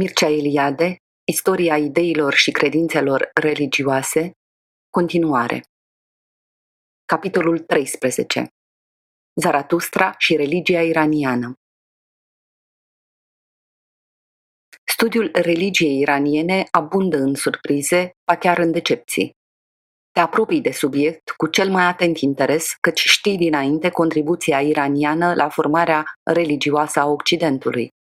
Mircea Eliade, Istoria ideilor și credințelor religioase, continuare. Capitolul 13. Zaratustra și religia iraniană. Studiul religiei iraniene abundă în surprize, pa chiar în decepții. Te apropii de subiect cu cel mai atent interes, căci știi dinainte contribuția iraniană la formarea religioasă a Occidentului.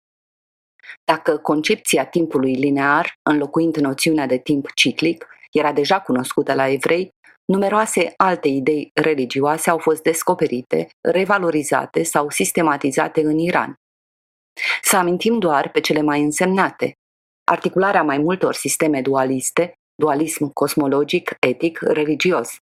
Dacă concepția timpului linear, înlocuind noțiunea de timp ciclic, era deja cunoscută la evrei, numeroase alte idei religioase au fost descoperite, revalorizate sau sistematizate în Iran. Să amintim doar pe cele mai însemnate. Articularea mai multor sisteme dualiste, dualism cosmologic, etic, religios.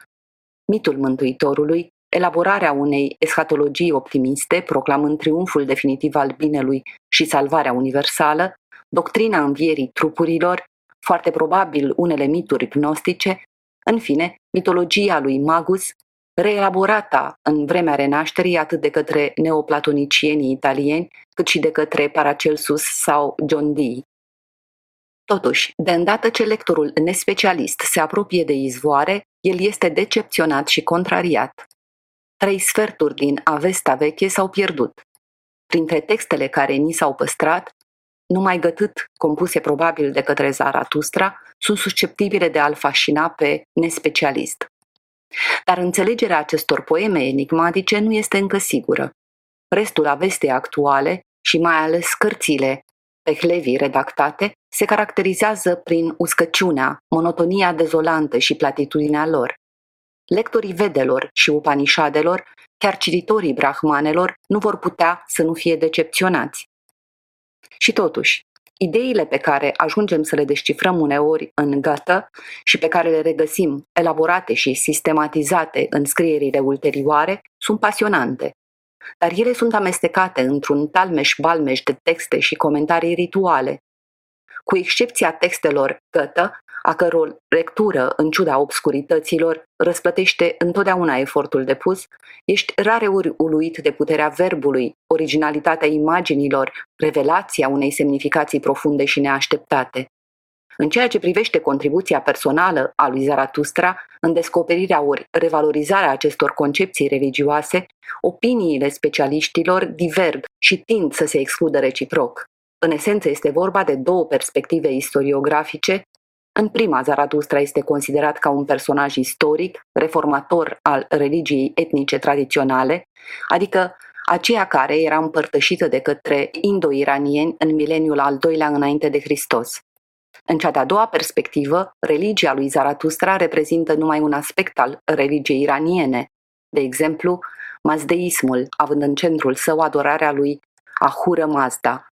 Mitul Mântuitorului, elaborarea unei eschatologii optimiste, proclamând triumful definitiv al binelui și salvarea universală, doctrina învierii trupurilor, foarte probabil unele mituri gnostice, în fine, mitologia lui Magus, reelaborată în vremea renașterii atât de către neoplatonicienii italieni, cât și de către Paracelsus sau John Dee. Totuși, de îndată ce lectorul nespecialist se apropie de izvoare, el este decepționat și contrariat. Trei sferturi din Avesta veche s-au pierdut. Printre textele care ni s-au păstrat, numai gătât, compuse probabil de către Zaratustra, sunt susceptibile de a-l fascina pe nespecialist. Dar înțelegerea acestor poeme enigmatice nu este încă sigură. Restul avestei actuale și mai ales cărțile pe hlevii redactate se caracterizează prin uscăciunea, monotonia dezolantă și platitudinea lor. Lectorii Vedelor și Upanishadelor, chiar cititorii Brahmanelor, nu vor putea să nu fie decepționați. Și totuși, ideile pe care ajungem să le descifrăm uneori în gata și pe care le regăsim elaborate și sistematizate în scrierile ulterioare sunt pasionante. Dar ele sunt amestecate într-un talmeș-balmeș de texte și comentarii rituale, cu excepția textelor gătă, a căror lectură, în ciuda obscurităților, răsplătește întotdeauna efortul depus, ești rareori uluit de puterea verbului, originalitatea imaginilor, revelația unei semnificații profunde și neașteptate. În ceea ce privește contribuția personală a lui Zaratustra în descoperirea ori revalorizarea acestor concepții religioase, opiniile specialiștilor diverg și tind să se excludă reciproc. În esență este vorba de două perspective istoriografice. În prima, Zaratustra este considerat ca un personaj istoric, reformator al religiei etnice tradiționale, adică aceea care era împărtășită de către indo-iranieni în mileniul al doilea înainte de Hristos. În cea de-a doua perspectivă, religia lui Zaratustra reprezintă numai un aspect al religiei iraniene, de exemplu, mazdeismul, având în centrul său adorarea lui Ahura Mazda,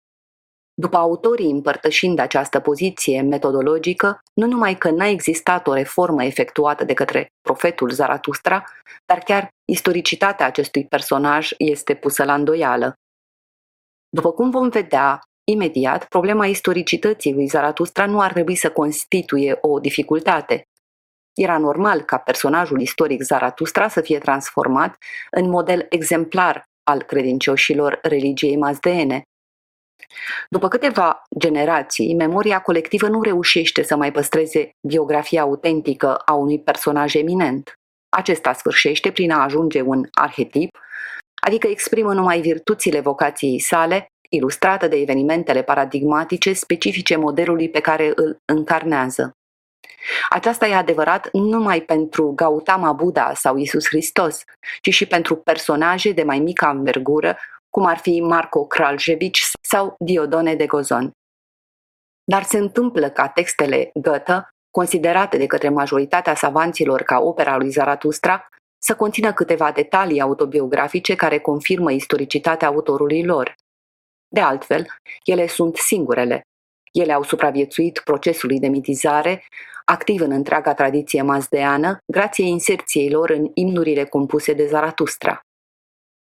după autorii împărtășind această poziție metodologică, nu numai că n-a existat o reformă efectuată de către profetul Zaratustra, dar chiar istoricitatea acestui personaj este pusă la îndoială. După cum vom vedea, imediat, problema istoricității lui Zaratustra nu ar trebui să constituie o dificultate. Era normal ca personajul istoric Zaratustra să fie transformat în model exemplar al credincioșilor religiei mazdeene, după câteva generații, memoria colectivă nu reușește să mai păstreze biografia autentică a unui personaj eminent. Acesta sfârșește prin a ajunge un arhetip, adică exprimă numai virtuțile vocației sale, ilustrată de evenimentele paradigmatice specifice modelului pe care îl încarnează. Aceasta e adevărat nu numai pentru Gautama Buddha sau Isus Hristos, ci și pentru personaje de mai mică învergură cum ar fi Marco Kraljevic sau Diodone de Gozon. Dar se întâmplă ca textele Gătă, considerate de către majoritatea savanților ca opera lui Zaratustra, să conțină câteva detalii autobiografice care confirmă istoricitatea autorului lor. De altfel, ele sunt singurele. Ele au supraviețuit procesului de mitizare, activ în întreaga tradiție mazdeană, grație inserției lor în imnurile compuse de Zaratustra.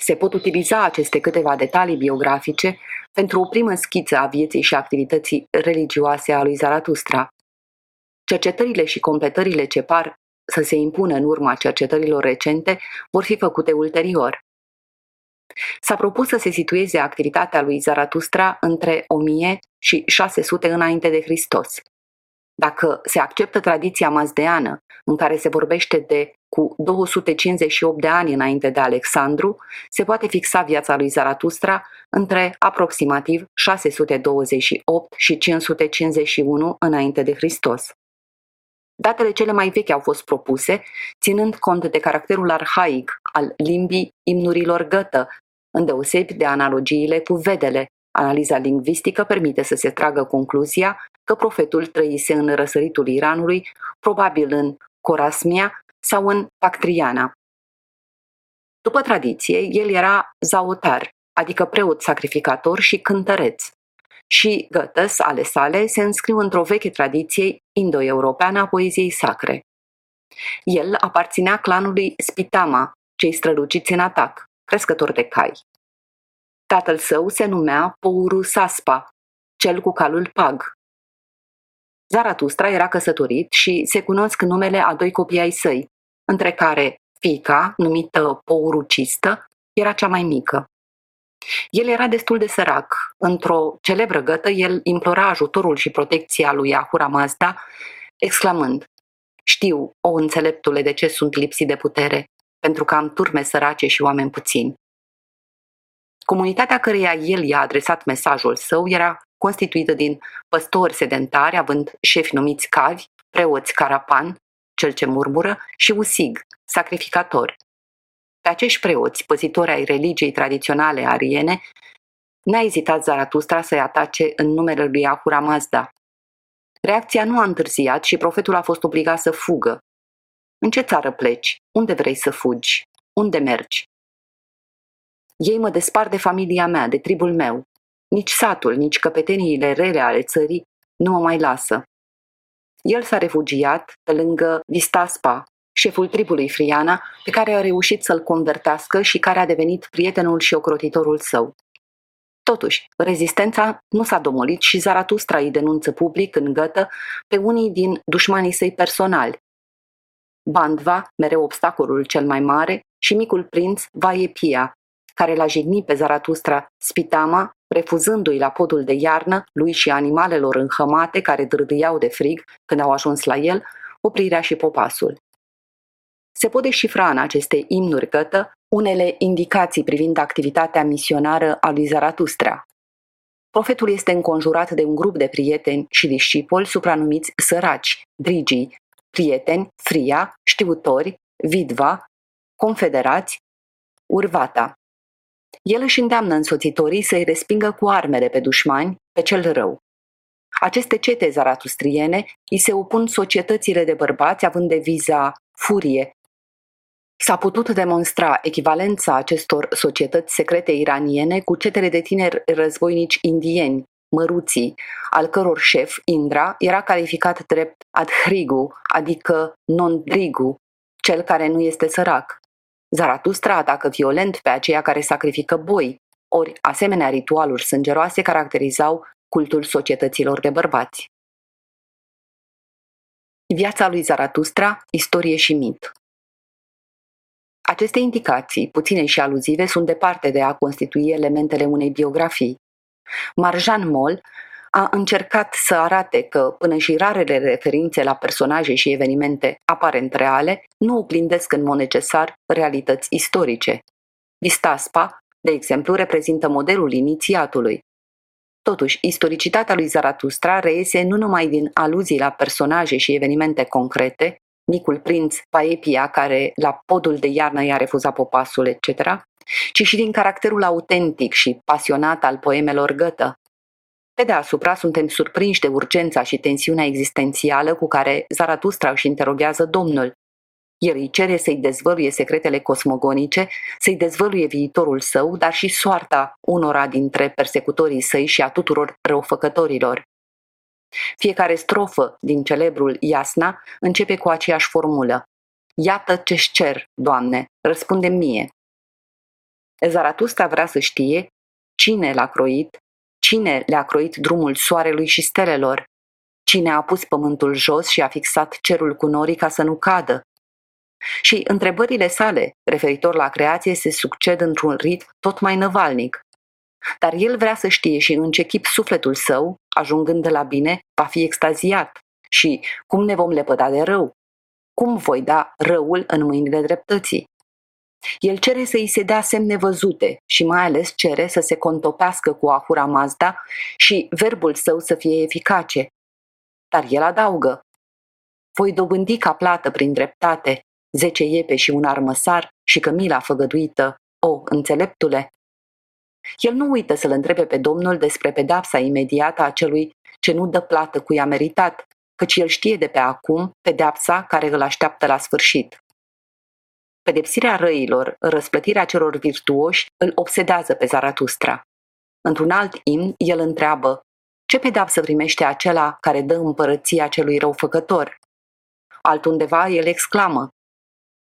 Se pot utiliza aceste câteva detalii biografice pentru o primă schiță a vieții și activității religioase a lui Zaratustra. Cercetările și completările ce par să se impună în urma cercetărilor recente vor fi făcute ulterior. S-a propus să se situeze activitatea lui Zaratustra între 1000 și 600 înainte de Hristos. Dacă se acceptă tradiția mazdeană, în care se vorbește de cu 258 de ani înainte de Alexandru, se poate fixa viața lui Zaratustra între aproximativ 628 și 551 înainte de Hristos. Datele cele mai vechi au fost propuse, ținând cont de caracterul arhaic al limbii imnurilor gătă, îndeosebi de analogiile cu vedele. Analiza lingvistică permite să se tragă concluzia că profetul trăise în răsăritul Iranului, probabil în Corasmia sau în Bactriana. După tradiție, el era zaotar, adică preot sacrificator și cântăreț, și gătăs ale sale se înscriu într-o veche tradiție indo-europeană a poeziei sacre. El aparținea clanului Spitama, cei străluciți în atac, crescător de cai. Tatăl său se numea Pouru Saspa, cel cu calul pag. Zaratustra era căsătorit și se cunosc numele a doi copii ai săi, între care fica, numită Pourucistă, era cea mai mică. El era destul de sărac. Într-o celebră gătă, el implora ajutorul și protecția lui Ahura Mazda, exclamând, Știu, o înțeleptule, de ce sunt lipsit de putere, pentru că am turme sărace și oameni puțini. Comunitatea căreia el i-a adresat mesajul său era constituită din păstori sedentari, având șefi numiți cavi, preoți carapan, cel ce murmură, și usig, sacrificator. Pe acești preoți, păzitori ai religiei tradiționale ariene, n-a ezitat Zaratustra să-i atace în numele lui Ahura Mazda. Reacția nu a întârziat și profetul a fost obligat să fugă. În ce țară pleci? Unde vrei să fugi? Unde mergi? Ei mă despart de familia mea, de tribul meu. Nici satul, nici căpeteniile rele ale țării nu mă mai lasă. El s-a refugiat pe lângă Vistaspa, șeful tribului Friana, pe care a reușit să-l convertească și care a devenit prietenul și ocrotitorul său. Totuși, rezistența nu s-a domolit și Zaratustra îi denunță public în gătă pe unii din dușmanii săi personali. Bandva, mereu obstacolul cel mai mare, și micul prinț Vaiepia, care l-a jignit pe Zaratustra Spitama, refuzându-i la podul de iarnă, lui și animalelor înhămate care dârdâiau de frig când au ajuns la el, oprirea și popasul. Se pot deșifra în aceste imnuri gătă unele indicații privind activitatea misionară a lui Zaratustra. Profetul este înconjurat de un grup de prieteni și discipoli supranumiți săraci, drigii, prieteni, fria, știutori, vidva, confederați, urvata. El își îndeamnă însoțitorii să-i respingă cu armele pe dușmani, pe cel rău. Aceste cete zaratustriene îi se opun societățile de bărbați având de viza furie, S-a putut demonstra echivalența acestor societăți secrete iraniene cu cetele de tineri războinici indieni, măruții, al căror șef, Indra, era calificat drept adhrigu, adică non-drigu, cel care nu este sărac. Zaratustra atacă violent pe aceia care sacrifică boi, ori asemenea ritualuri sângeroase caracterizau cultul societăților de bărbați. Viața lui Zaratustra, istorie și mit aceste indicații, puține și aluzive, sunt departe de a constitui elementele unei biografii. Marjan Moll a încercat să arate că până și rarele referințe la personaje și evenimente aparent reale nu oglindesc în mod necesar realități istorice. Vistaspa, de exemplu, reprezintă modelul inițiatului. Totuși, istoricitatea lui Zaratustra reiese nu numai din aluzii la personaje și evenimente concrete, micul prinț Paepia, care la podul de iarnă i-a refuzat popasul, etc., ci și din caracterul autentic și pasionat al poemelor gătă. Pe deasupra suntem surprinși de urgența și tensiunea existențială cu care Zaratustra își interoghează Domnul. El îi cere să-i dezvăluie secretele cosmogonice, să-i dezvăluie viitorul său, dar și soarta unora dintre persecutorii săi și a tuturor răufăcătorilor. Fiecare strofă din celebrul Iasna începe cu aceeași formulă. Iată ce-și cer, Doamne, răspunde mie. Zaratustra vrea să știe cine l-a croit, cine le-a croit drumul soarelui și stelelor, cine a pus pământul jos și a fixat cerul cu norii ca să nu cadă, Și întrebările sale referitor la creație se succed într-un ritm tot mai năvalnic. Dar el vrea să știe și în ce chip sufletul său, ajungând de la bine, va fi extaziat și cum ne vom lepăda de rău. Cum voi da răul în mâinile dreptății? El cere să îi se dea semne văzute și mai ales cere să se contopească cu Ahura Mazda și verbul său să fie eficace. Dar el adaugă, voi dobândi ca plată prin dreptate zece iepe și un armăsar și cămila făgăduită, o, înțeleptule. El nu uită să-l întrebe pe Domnul despre pedapsa imediată a celui ce nu dă plată cu i-a meritat, căci el știe de pe acum pedepsa care îl așteaptă la sfârșit. Pedepsirea răilor, răsplătirea celor virtuoși, îl obsedează pe Zaratustra. Într-un alt imn, el întreabă, ce pedapsă primește acela care dă împărăția celui răufăcător? Altundeva el exclamă,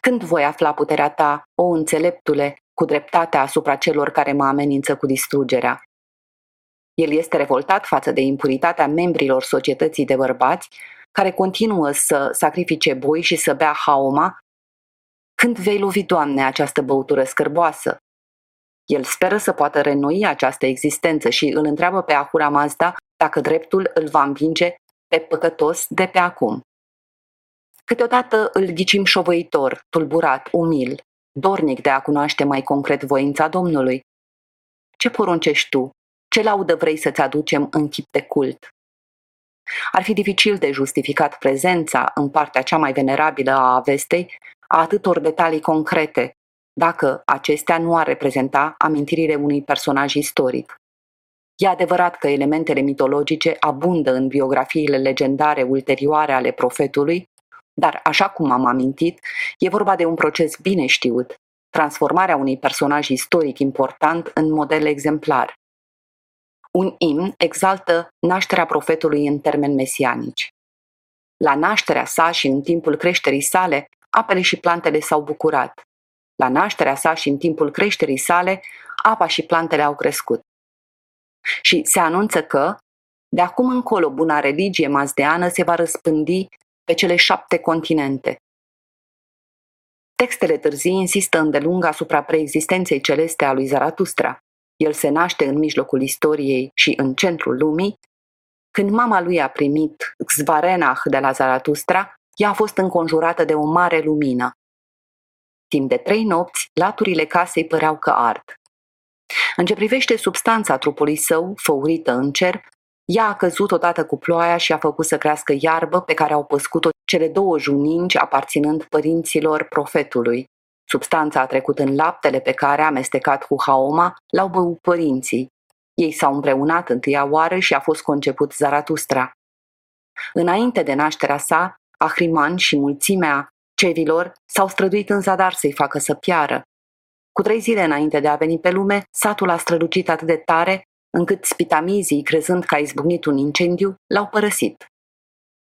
când voi afla puterea ta, o înțeleptule, cu dreptatea asupra celor care mă amenință cu distrugerea? El este revoltat față de impuritatea membrilor societății de bărbați, care continuă să sacrifice boi și să bea haoma. Când vei lovi, Doamne, această băutură scârboasă? El speră să poată renoi această existență și îl întreabă pe Ahura Mazda dacă dreptul îl va învinge pe păcătos de pe acum. Câteodată îl ghicim șovăitor, tulburat, umil, dornic de a cunoaște mai concret voința Domnului. Ce poruncești tu? Ce laudă vrei să-ți aducem în chip de cult? Ar fi dificil de justificat prezența în partea cea mai venerabilă a avestei a atâtor detalii concrete, dacă acestea nu ar reprezenta amintirile unui personaj istoric. E adevărat că elementele mitologice abundă în biografiile legendare ulterioare ale profetului, dar, așa cum am amintit, e vorba de un proces bine știut, transformarea unui personaj istoric important în model exemplar. Un imn exaltă nașterea profetului în termeni mesianici. La nașterea sa și în timpul creșterii sale, apele și plantele s-au bucurat. La nașterea sa și în timpul creșterii sale, apa și plantele au crescut. Și se anunță că, de acum încolo, buna religie mazdeană se va răspândi pe cele șapte continente. Textele târzii insistă îndelung asupra preexistenței celeste a lui Zaratustra. El se naște în mijlocul istoriei și în centrul lumii. Când mama lui a primit Xvarenach de la Zaratustra, ea a fost înconjurată de o mare lumină. Timp de trei nopți, laturile casei păreau că ard. În ce privește substanța trupului său, făurită în cer, ea a căzut odată cu ploaia și a făcut să crească iarbă pe care au păscut-o cele două juninci aparținând părinților profetului. Substanța a trecut în laptele pe care, amestecat cu haoma, l-au băut părinții. Ei s-au împreunat întâia oară și a fost conceput Zaratustra. Înainte de nașterea sa, Ahriman și mulțimea cevilor s-au străduit în zadar să-i facă să piară. Cu trei zile înainte de a veni pe lume, satul a strălucit atât de tare încât spitamizii, crezând că a izbucnit un incendiu, l-au părăsit.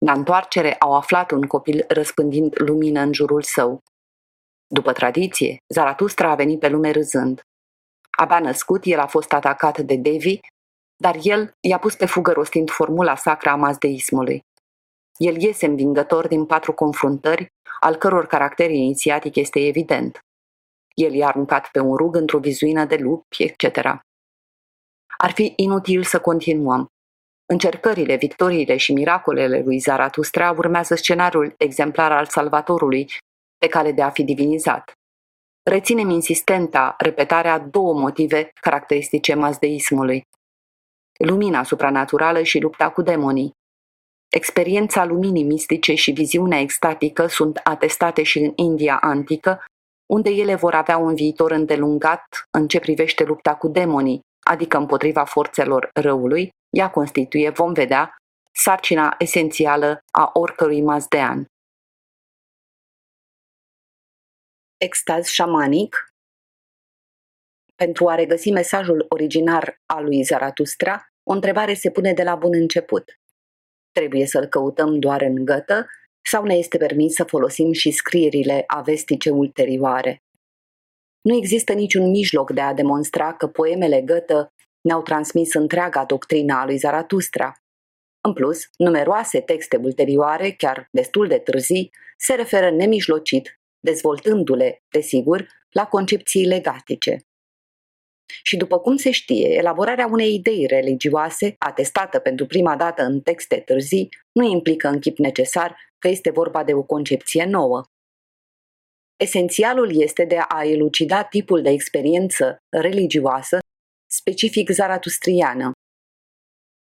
La întoarcere au aflat un copil răspândind lumină în jurul său. După tradiție, Zaratustra a venit pe lume râzând. Abia născut, el a fost atacat de Devi, dar el i-a pus pe fugă rostind formula sacra a mazdeismului. El iese învingător din patru confruntări, al căror caracter inițiatic este evident. El i-a aruncat pe un rug într-o vizuină de lupi, etc. Ar fi inutil să continuăm. Încercările, victoriile și miracolele lui Zaratustra urmează scenariul exemplar al Salvatorului, pe cale de a fi divinizat. Reținem insistenta repetarea două motive caracteristice mazdeismului. Lumina supranaturală și lupta cu demonii. Experiența luminii mistice și viziunea extatică sunt atestate și în India antică, unde ele vor avea un viitor îndelungat în ce privește lupta cu demonii, adică împotriva forțelor răului, ea constituie, vom vedea, sarcina esențială a oricărui mazdean. Extaz șamanic Pentru a regăsi mesajul originar al lui Zaratustra, o întrebare se pune de la bun început. Trebuie să-l căutăm doar în gătă sau ne este permis să folosim și scrierile avestice ulterioare? Nu există niciun mijloc de a demonstra că poemele Gătă ne-au transmis întreaga doctrina a lui Zaratustra. În plus, numeroase texte ulterioare, chiar destul de târzii, se referă nemijlocit dezvoltându-le, desigur, la concepții legatice. Și după cum se știe, elaborarea unei idei religioase, atestată pentru prima dată în texte târzii, nu implică în chip necesar că este vorba de o concepție nouă. Esențialul este de a elucida tipul de experiență religioasă specific zaratustriană.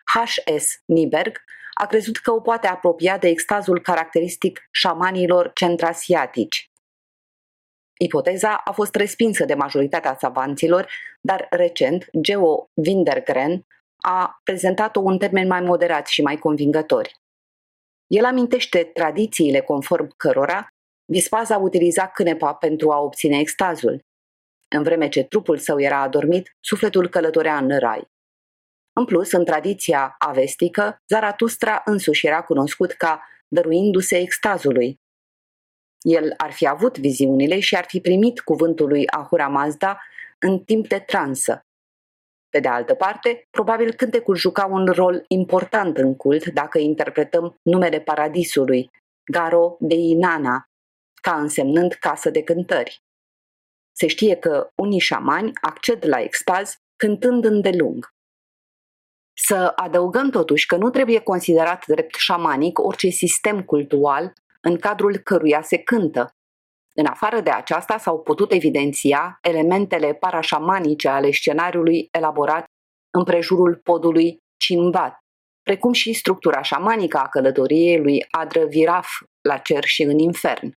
H.S. Nieberg a crezut că o poate apropia de extazul caracteristic șamanilor centrasiatici. Ipoteza a fost respinsă de majoritatea savanților, dar recent Geo Windergren a prezentat-o în termeni mai moderați și mai convingători. El amintește tradițiile conform cărora Vispaza utiliza cânepa pentru a obține extazul. În vreme ce trupul său era adormit, sufletul călătorea în rai. În plus, în tradiția avestică, Zaratustra însuși era cunoscut ca dăruindu-se extazului. El ar fi avut viziunile și ar fi primit cuvântul lui Ahura Mazda în timp de transă. Pe de altă parte, probabil cântecul juca un rol important în cult dacă interpretăm numele paradisului, Garo de Inana, ca însemnând casă de cântări. Se știe că unii șamani acced la extaz cântând îndelung. Să adăugăm totuși că nu trebuie considerat drept șamanic orice sistem cultual în cadrul căruia se cântă. În afară de aceasta s-au putut evidenția elementele parașamanice ale scenariului elaborat în prejurul podului Cimbat, precum și structura șamanică a călătoriei lui Adră Viraf la cer și în infern.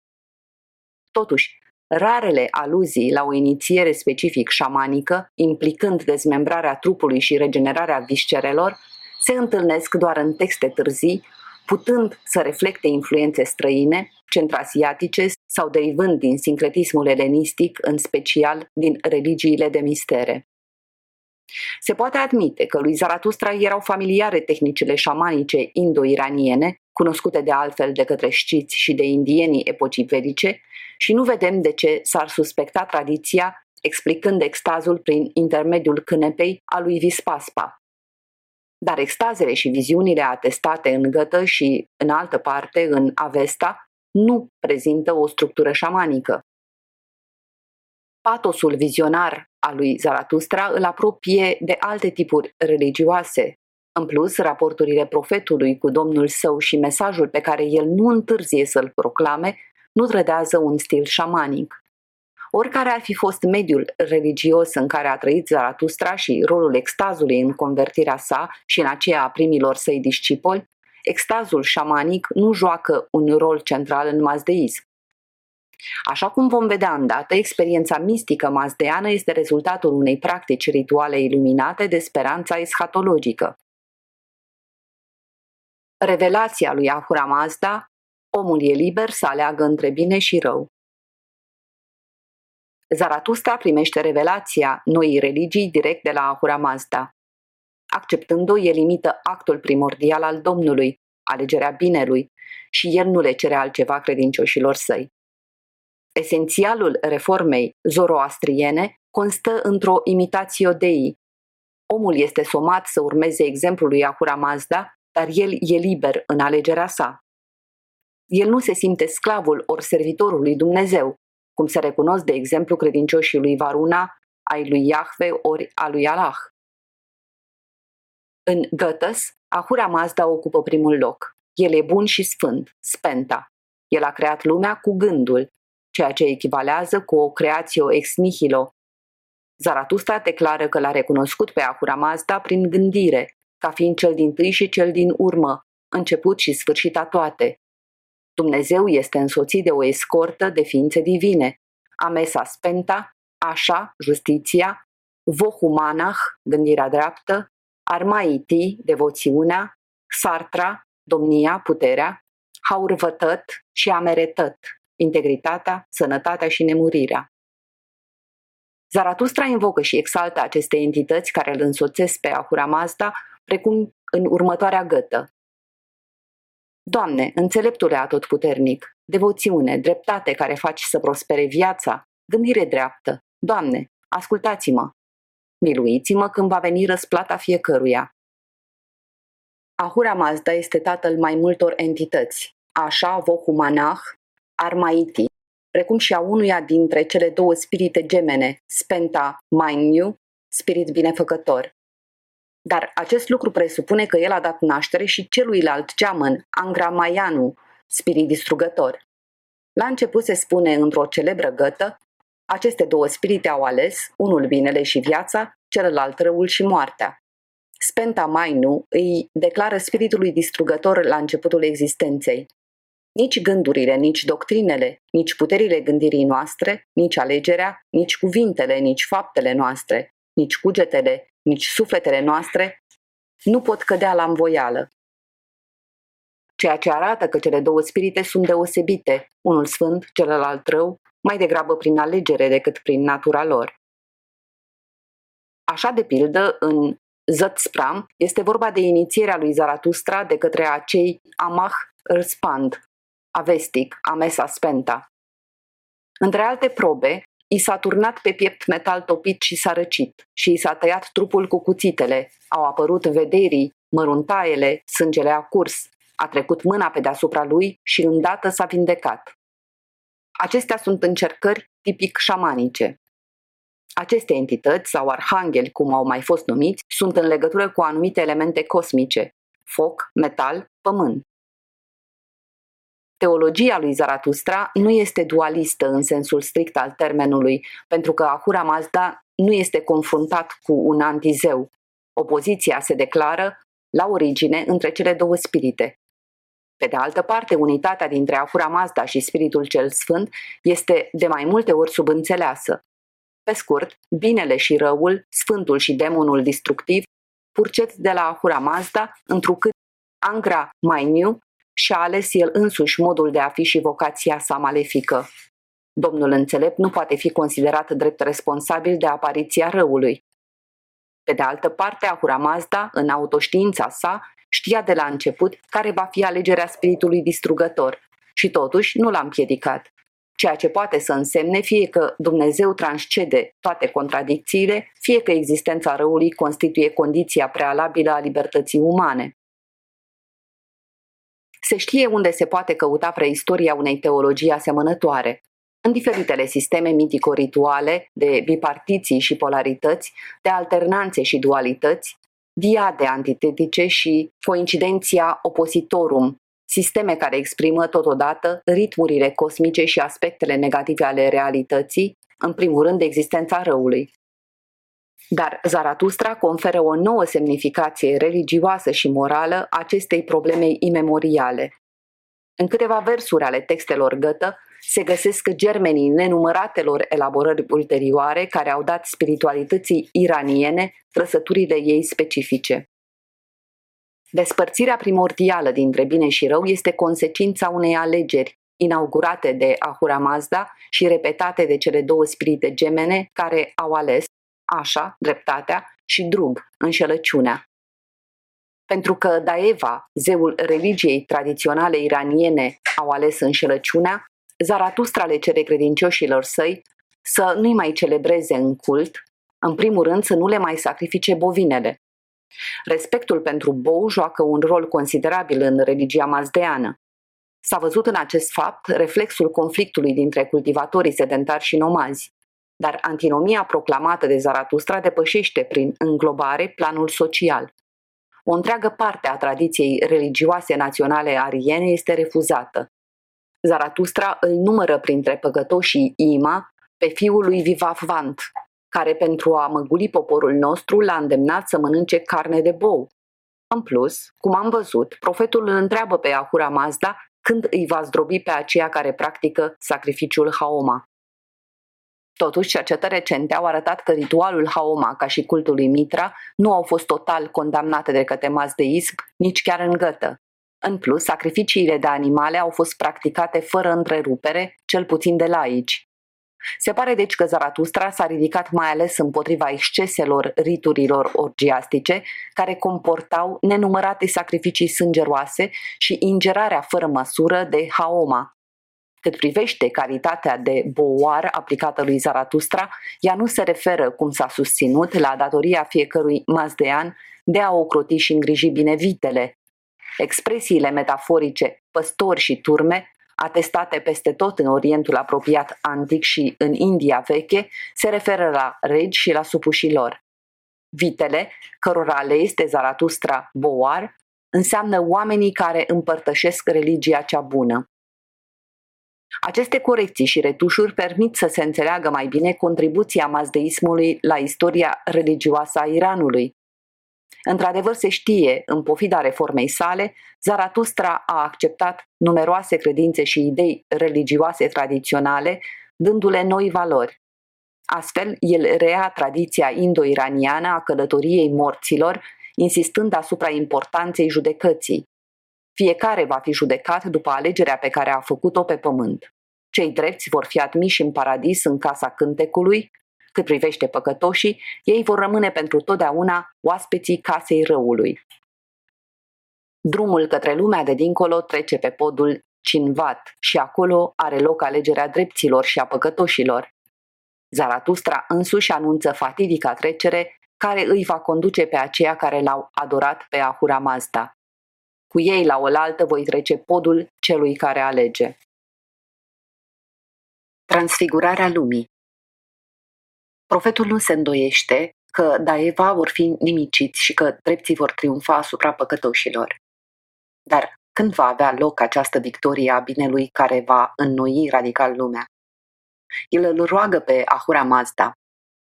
Totuși, rarele aluzii la o inițiere specific șamanică, implicând dezmembrarea trupului și regenerarea viscerelor, se întâlnesc doar în texte târzii, putând să reflecte influențe străine, centrasiatice sau derivând din sincretismul elenistic, în special din religiile de mistere. Se poate admite că lui Zaratustra erau familiare tehnicile șamanice indo-iraniene, cunoscute de altfel de către știți și de indienii epocii vedice, și nu vedem de ce s-ar suspecta tradiția explicând extazul prin intermediul cânepei a lui Vispaspa. Dar extazele și viziunile atestate în Gătă și în altă parte, în Avesta, nu prezintă o structură șamanică. Patosul vizionar al lui Zaratustra îl apropie de alte tipuri religioase. În plus, raporturile profetului cu domnul său și mesajul pe care el nu întârzie să-l proclame nu trădează un stil șamanic. Oricare ar fi fost mediul religios în care a trăit Zaratustra și rolul extazului în convertirea sa și în aceea a primilor săi discipoli, extazul șamanic nu joacă un rol central în mazdeism. Așa cum vom vedea îndată, experiența mistică mazdeană este rezultatul unei practici rituale iluminate de speranța eschatologică. Revelația lui Ahura Mazda Omul e liber să aleagă între bine și rău. Zaratustra primește revelația noii religii direct de la Ahura Mazda. Acceptând-o, el limită actul primordial al Domnului, alegerea binelui, și el nu le cere altceva credincioșilor săi. Esențialul reformei zoroastriene constă într-o imitatio dei. Omul este somat să urmeze exemplul lui Ahura Mazda, dar el e liber în alegerea sa. El nu se simte sclavul ori servitorul lui Dumnezeu, cum se recunosc, de exemplu, credincioșii lui Varuna, ai lui Iahve ori a lui Allah. În Gătăs, Ahura Mazda ocupă primul loc. El e bun și sfânt, spenta. El a creat lumea cu gândul, ceea ce echivalează cu o creație ex nihilo. Zaratustra declară că l-a recunoscut pe Ahura Mazda prin gândire, ca fiind cel din tâi și cel din urmă, început și sfârșit a toate, Dumnezeu este însoțit de o escortă de ființe divine, Amesa Spenta, Așa, justiția, Vohumanah, gândirea dreaptă, Armaiti, devoțiunea, Sartra, domnia, puterea, Haurvătăt și Ameretăt, integritatea, sănătatea și nemurirea. Zaratustra invocă și exaltă aceste entități care îl însoțesc pe Ahura Mazda, precum în următoarea gătă. Doamne, înțeleptule atotputernic, devoțiune, dreptate care faci să prospere viața, gândire dreaptă, Doamne, ascultați-mă! Miluiți-mă când va veni răsplata fiecăruia. Ahura Mazda este tatăl mai multor entități, așa Vohumanah, Armaiti, precum și a unuia dintre cele două spirite gemene, Spenta Mainyu, spirit binefăcător. Dar acest lucru presupune că el a dat naștere și celuilalt geamăn, Angra Mayanu, spirit distrugător. La început se spune într-o celebră gătă, aceste două spirite au ales, unul binele și viața, celălalt răul și moartea. Spenta Mainu îi declară spiritului distrugător la începutul existenței. Nici gândurile, nici doctrinele, nici puterile gândirii noastre, nici alegerea, nici cuvintele, nici faptele noastre, nici cugetele, nici sufletele noastre nu pot cădea la învoială. Ceea ce arată că cele două spirite sunt deosebite, unul sfânt, celălalt rău, mai degrabă prin alegere decât prin natura lor. Așa de pildă, în Zătspram este vorba de inițierea lui Zaratustra de către acei Amah Răspand, Avestic, Amesa Spenta. Între alte probe, i s-a turnat pe piept metal topit și s-a răcit și i s-a tăiat trupul cu cuțitele, au apărut vederii, măruntaiele, sângele a curs, a trecut mâna pe deasupra lui și îndată s-a vindecat. Acestea sunt încercări tipic șamanice. Aceste entități sau arhangheli, cum au mai fost numiți, sunt în legătură cu anumite elemente cosmice, foc, metal, pământ. Teologia lui Zaratustra nu este dualistă în sensul strict al termenului, pentru că Ahura Mazda nu este confruntat cu un antizeu. Opoziția se declară la origine între cele două spirite. Pe de altă parte, unitatea dintre Ahura Mazda și Spiritul cel Sfânt este de mai multe ori subînțeleasă. Pe scurt, binele și răul, sfântul și demonul destructiv, purcet de la Ahura Mazda, întrucât Angra Mainyu și-a ales el însuși modul de a fi și vocația sa malefică. Domnul înțelept nu poate fi considerat drept responsabil de apariția răului. Pe de altă parte, Ahura Mazda, în autoștiința sa, știa de la început care va fi alegerea spiritului distrugător și totuși nu l-a împiedicat ceea ce poate să însemne fie că Dumnezeu transcede toate contradicțiile, fie că existența răului constituie condiția prealabilă a libertății umane. Se știe unde se poate căuta preistoria unei teologii asemănătoare. În diferitele sisteme mitico-rituale de bipartiții și polarități, de alternanțe și dualități, diade antitetice și coincidenția oppositorum sisteme care exprimă totodată ritmurile cosmice și aspectele negative ale realității, în primul rând existența răului. Dar Zaratustra conferă o nouă semnificație religioasă și morală acestei probleme imemoriale. În câteva versuri ale textelor gătă se găsesc germenii nenumăratelor elaborări ulterioare care au dat spiritualității iraniene trăsăturile ei specifice. Despărțirea primordială dintre bine și rău este consecința unei alegeri inaugurate de Ahura Mazda și repetate de cele două spirite gemene care au ales așa, dreptatea și drug, înșelăciunea. Pentru că Daeva, zeul religiei tradiționale iraniene, au ales înșelăciunea, Zaratustra le cere credincioșilor săi să nu-i mai celebreze în cult, în primul rând să nu le mai sacrifice bovinele, Respectul pentru bou joacă un rol considerabil în religia mazdeană. S-a văzut în acest fapt reflexul conflictului dintre cultivatorii sedentari și nomazi, dar antinomia proclamată de Zaratustra depășește prin înglobare planul social. O întreagă parte a tradiției religioase naționale ariene este refuzată. Zaratustra îl numără printre păgătoșii Ima pe fiul lui Vivavant, care pentru a măguli poporul nostru l-a îndemnat să mănânce carne de bou. În plus, cum am văzut, profetul îl întreabă pe Ahura Mazda când îi va zdrobi pe aceia care practică sacrificiul Haoma. Totuși, cercetări recente au arătat că ritualul Haoma, ca și cultul lui Mitra, nu au fost total condamnate de către mazdeism, nici chiar în gătă. În plus, sacrificiile de animale au fost practicate fără întrerupere, cel puțin de laici. Se pare deci că Zaratustra s-a ridicat mai ales împotriva exceselor riturilor orgiastice, care comportau nenumărate sacrificii sângeroase și ingerarea fără măsură de haoma. Cât privește calitatea de boar aplicată lui Zaratustra, ea nu se referă, cum s-a susținut, la datoria fiecărui mazdean de a ocroti și îngriji bine vitele. Expresiile metaforice păstori și turme atestate peste tot în Orientul apropiat antic și în India veche, se referă la regi și la supușii lor. Vitele, cărora le este Zaratustra boar, înseamnă oamenii care împărtășesc religia cea bună. Aceste corecții și retușuri permit să se înțeleagă mai bine contribuția mazdeismului la istoria religioasă a Iranului. Într-adevăr se știe, în pofida reformei sale, Zaratustra a acceptat numeroase credințe și idei religioase tradiționale, dându-le noi valori. Astfel, el rea tradiția indo-iraniană a călătoriei morților, insistând asupra importanței judecății. Fiecare va fi judecat după alegerea pe care a făcut-o pe pământ. Cei drepți vor fi admiși în paradis în casa cântecului, cât privește păcătoșii, ei vor rămâne pentru totdeauna oaspeții casei răului. Drumul către lumea de dincolo trece pe podul Cinvat și acolo are loc alegerea drepților și a păcătoșilor. Zaratustra însuși anunță fatidica trecere care îi va conduce pe aceia care l-au adorat pe Ahura Mazda. Cu ei la oaltă voi trece podul celui care alege. Transfigurarea lumii Profetul nu se îndoiește că Daeva vor fi nimiciți și că drepții vor triumfa asupra păcătoșilor. Dar când va avea loc această victorie a binelui care va înnoi radical lumea? El îl roagă pe Ahura Mazda.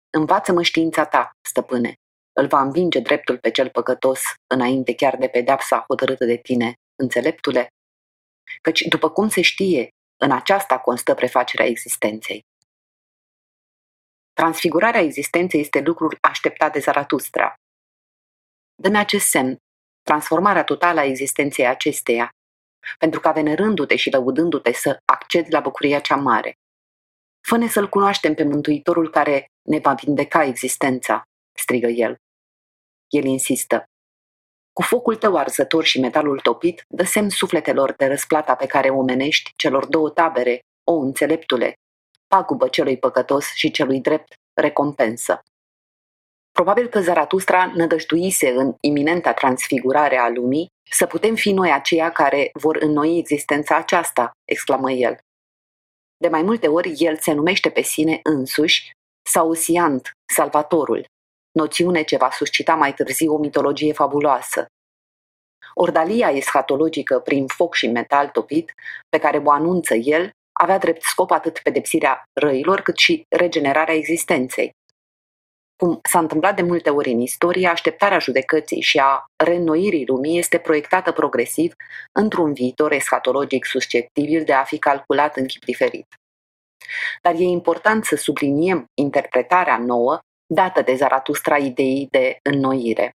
Învață-mă știința ta, stăpâne. Îl va învinge dreptul pe cel păcătos înainte chiar de pedeapsa hotărâtă de tine, înțeleptule? Căci, după cum se știe, în aceasta constă prefacerea existenței. Transfigurarea existenței este lucrul așteptat de Zaratustra. Dă-mi acest semn, transformarea totală a existenței acesteia, pentru ca venerându-te și lăudându-te să accedi la bucuria cea mare. Fă-ne să-L cunoaștem pe Mântuitorul care ne va vindeca existența, strigă el. El insistă. Cu focul tău arzător și metalul topit, dă semn sufletelor de răsplata pe care o menești celor două tabere, o înțeleptule, pagubă celui păcătos și celui drept recompensă. Probabil că Zaratustra nădăjduise în iminenta transfigurare a lumii să putem fi noi aceia care vor înnoi existența aceasta, exclamă el. De mai multe ori el se numește pe sine însuși Sausiant, Salvatorul, noțiune ce va suscita mai târziu o mitologie fabuloasă. Ordalia eschatologică prin foc și metal topit, pe care o anunță el, avea drept scop atât pedepsirea răilor, cât și regenerarea existenței. Cum s-a întâmplat de multe ori în istorie, așteptarea judecății și a reînnoirii lumii este proiectată progresiv într-un viitor eschatologic susceptibil de a fi calculat în chip diferit. Dar e important să subliniem interpretarea nouă dată de Zaratustra ideii de înnoire.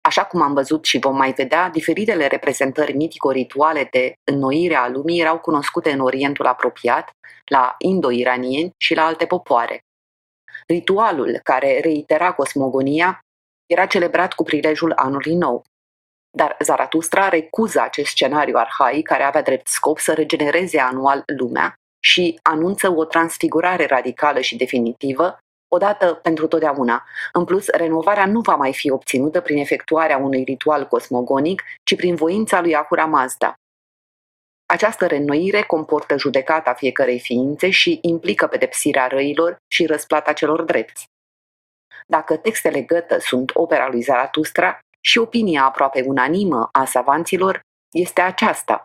Așa cum am văzut și vom mai vedea, diferitele reprezentări mitico-rituale de înnoire a lumii erau cunoscute în Orientul apropiat, la indo-iranieni și la alte popoare. Ritualul care reitera cosmogonia era celebrat cu prilejul anului nou. Dar Zaratustra recuză acest scenariu arhaic care avea drept scop să regenereze anual lumea și anunță o transfigurare radicală și definitivă odată pentru totdeauna. În plus, renovarea nu va mai fi obținută prin efectuarea unui ritual cosmogonic, ci prin voința lui Ahura Mazda. Această reînnoire comportă judecata fiecărei ființe și implică pedepsirea răilor și răsplata celor drepți. Dacă textele gătă sunt opera lui Zaratustra, și opinia aproape unanimă a savanților este aceasta,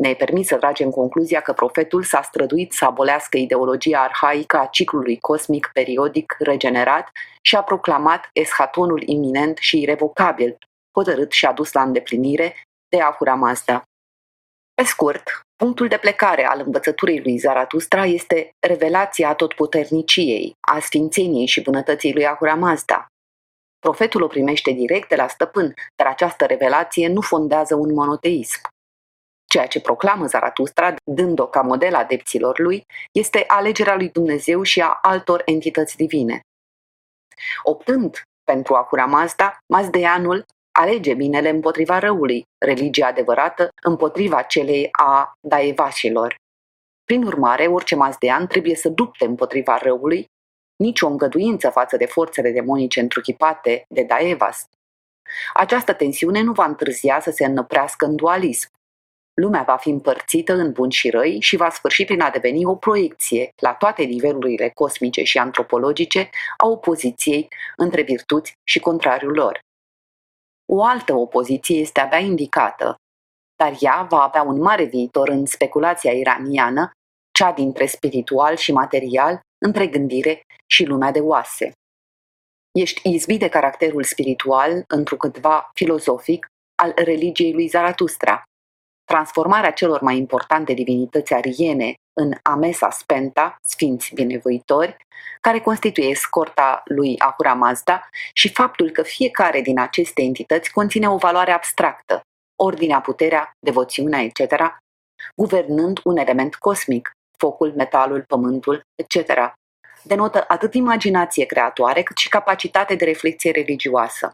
ne e permis să tragem concluzia că profetul s-a străduit să abolească ideologia arhaică a ciclului cosmic periodic regenerat și a proclamat eschatonul iminent și irrevocabil, hotărât și adus la îndeplinire de Ahura Mazda. Pe scurt, punctul de plecare al învățăturii lui Zaratustra este revelația totputerniciei, a sfințeniei și bunătății lui Ahura Mazda. Profetul o primește direct de la stăpân, dar această revelație nu fondează un monoteism. Ceea ce proclamă Zaratustra, dând-o ca model adepților lui, este alegerea lui Dumnezeu și a altor entități divine. Optând pentru Ahura Mazda, mazdeanul alege binele împotriva răului, religia adevărată împotriva celei a daevașilor. Prin urmare, orice mazdean trebuie să lupte împotriva răului, nicio îngăduință față de forțele demonice întruchipate de Daevas. Această tensiune nu va întârzia să se înnăprească în dualism, Lumea va fi împărțită în bun și răi și va sfârși prin a deveni o proiecție la toate nivelurile cosmice și antropologice a opoziției între virtuți și contrariul lor. O altă opoziție este abia indicată, dar ea va avea un mare viitor în speculația iraniană, cea dintre spiritual și material, între gândire și lumea de oase. Ești izbit de caracterul spiritual, întrucâtva filozofic, al religiei lui Zaratustra. Transformarea celor mai importante divinități ariene în Amesa Spenta, sfinți binevoitori, care constituie scorta lui Ahura Mazda și faptul că fiecare din aceste entități conține o valoare abstractă, ordinea, puterea, devoțiunea, etc., guvernând un element cosmic, focul, metalul, pământul, etc., denotă atât imaginație creatoare cât și capacitate de reflexie religioasă.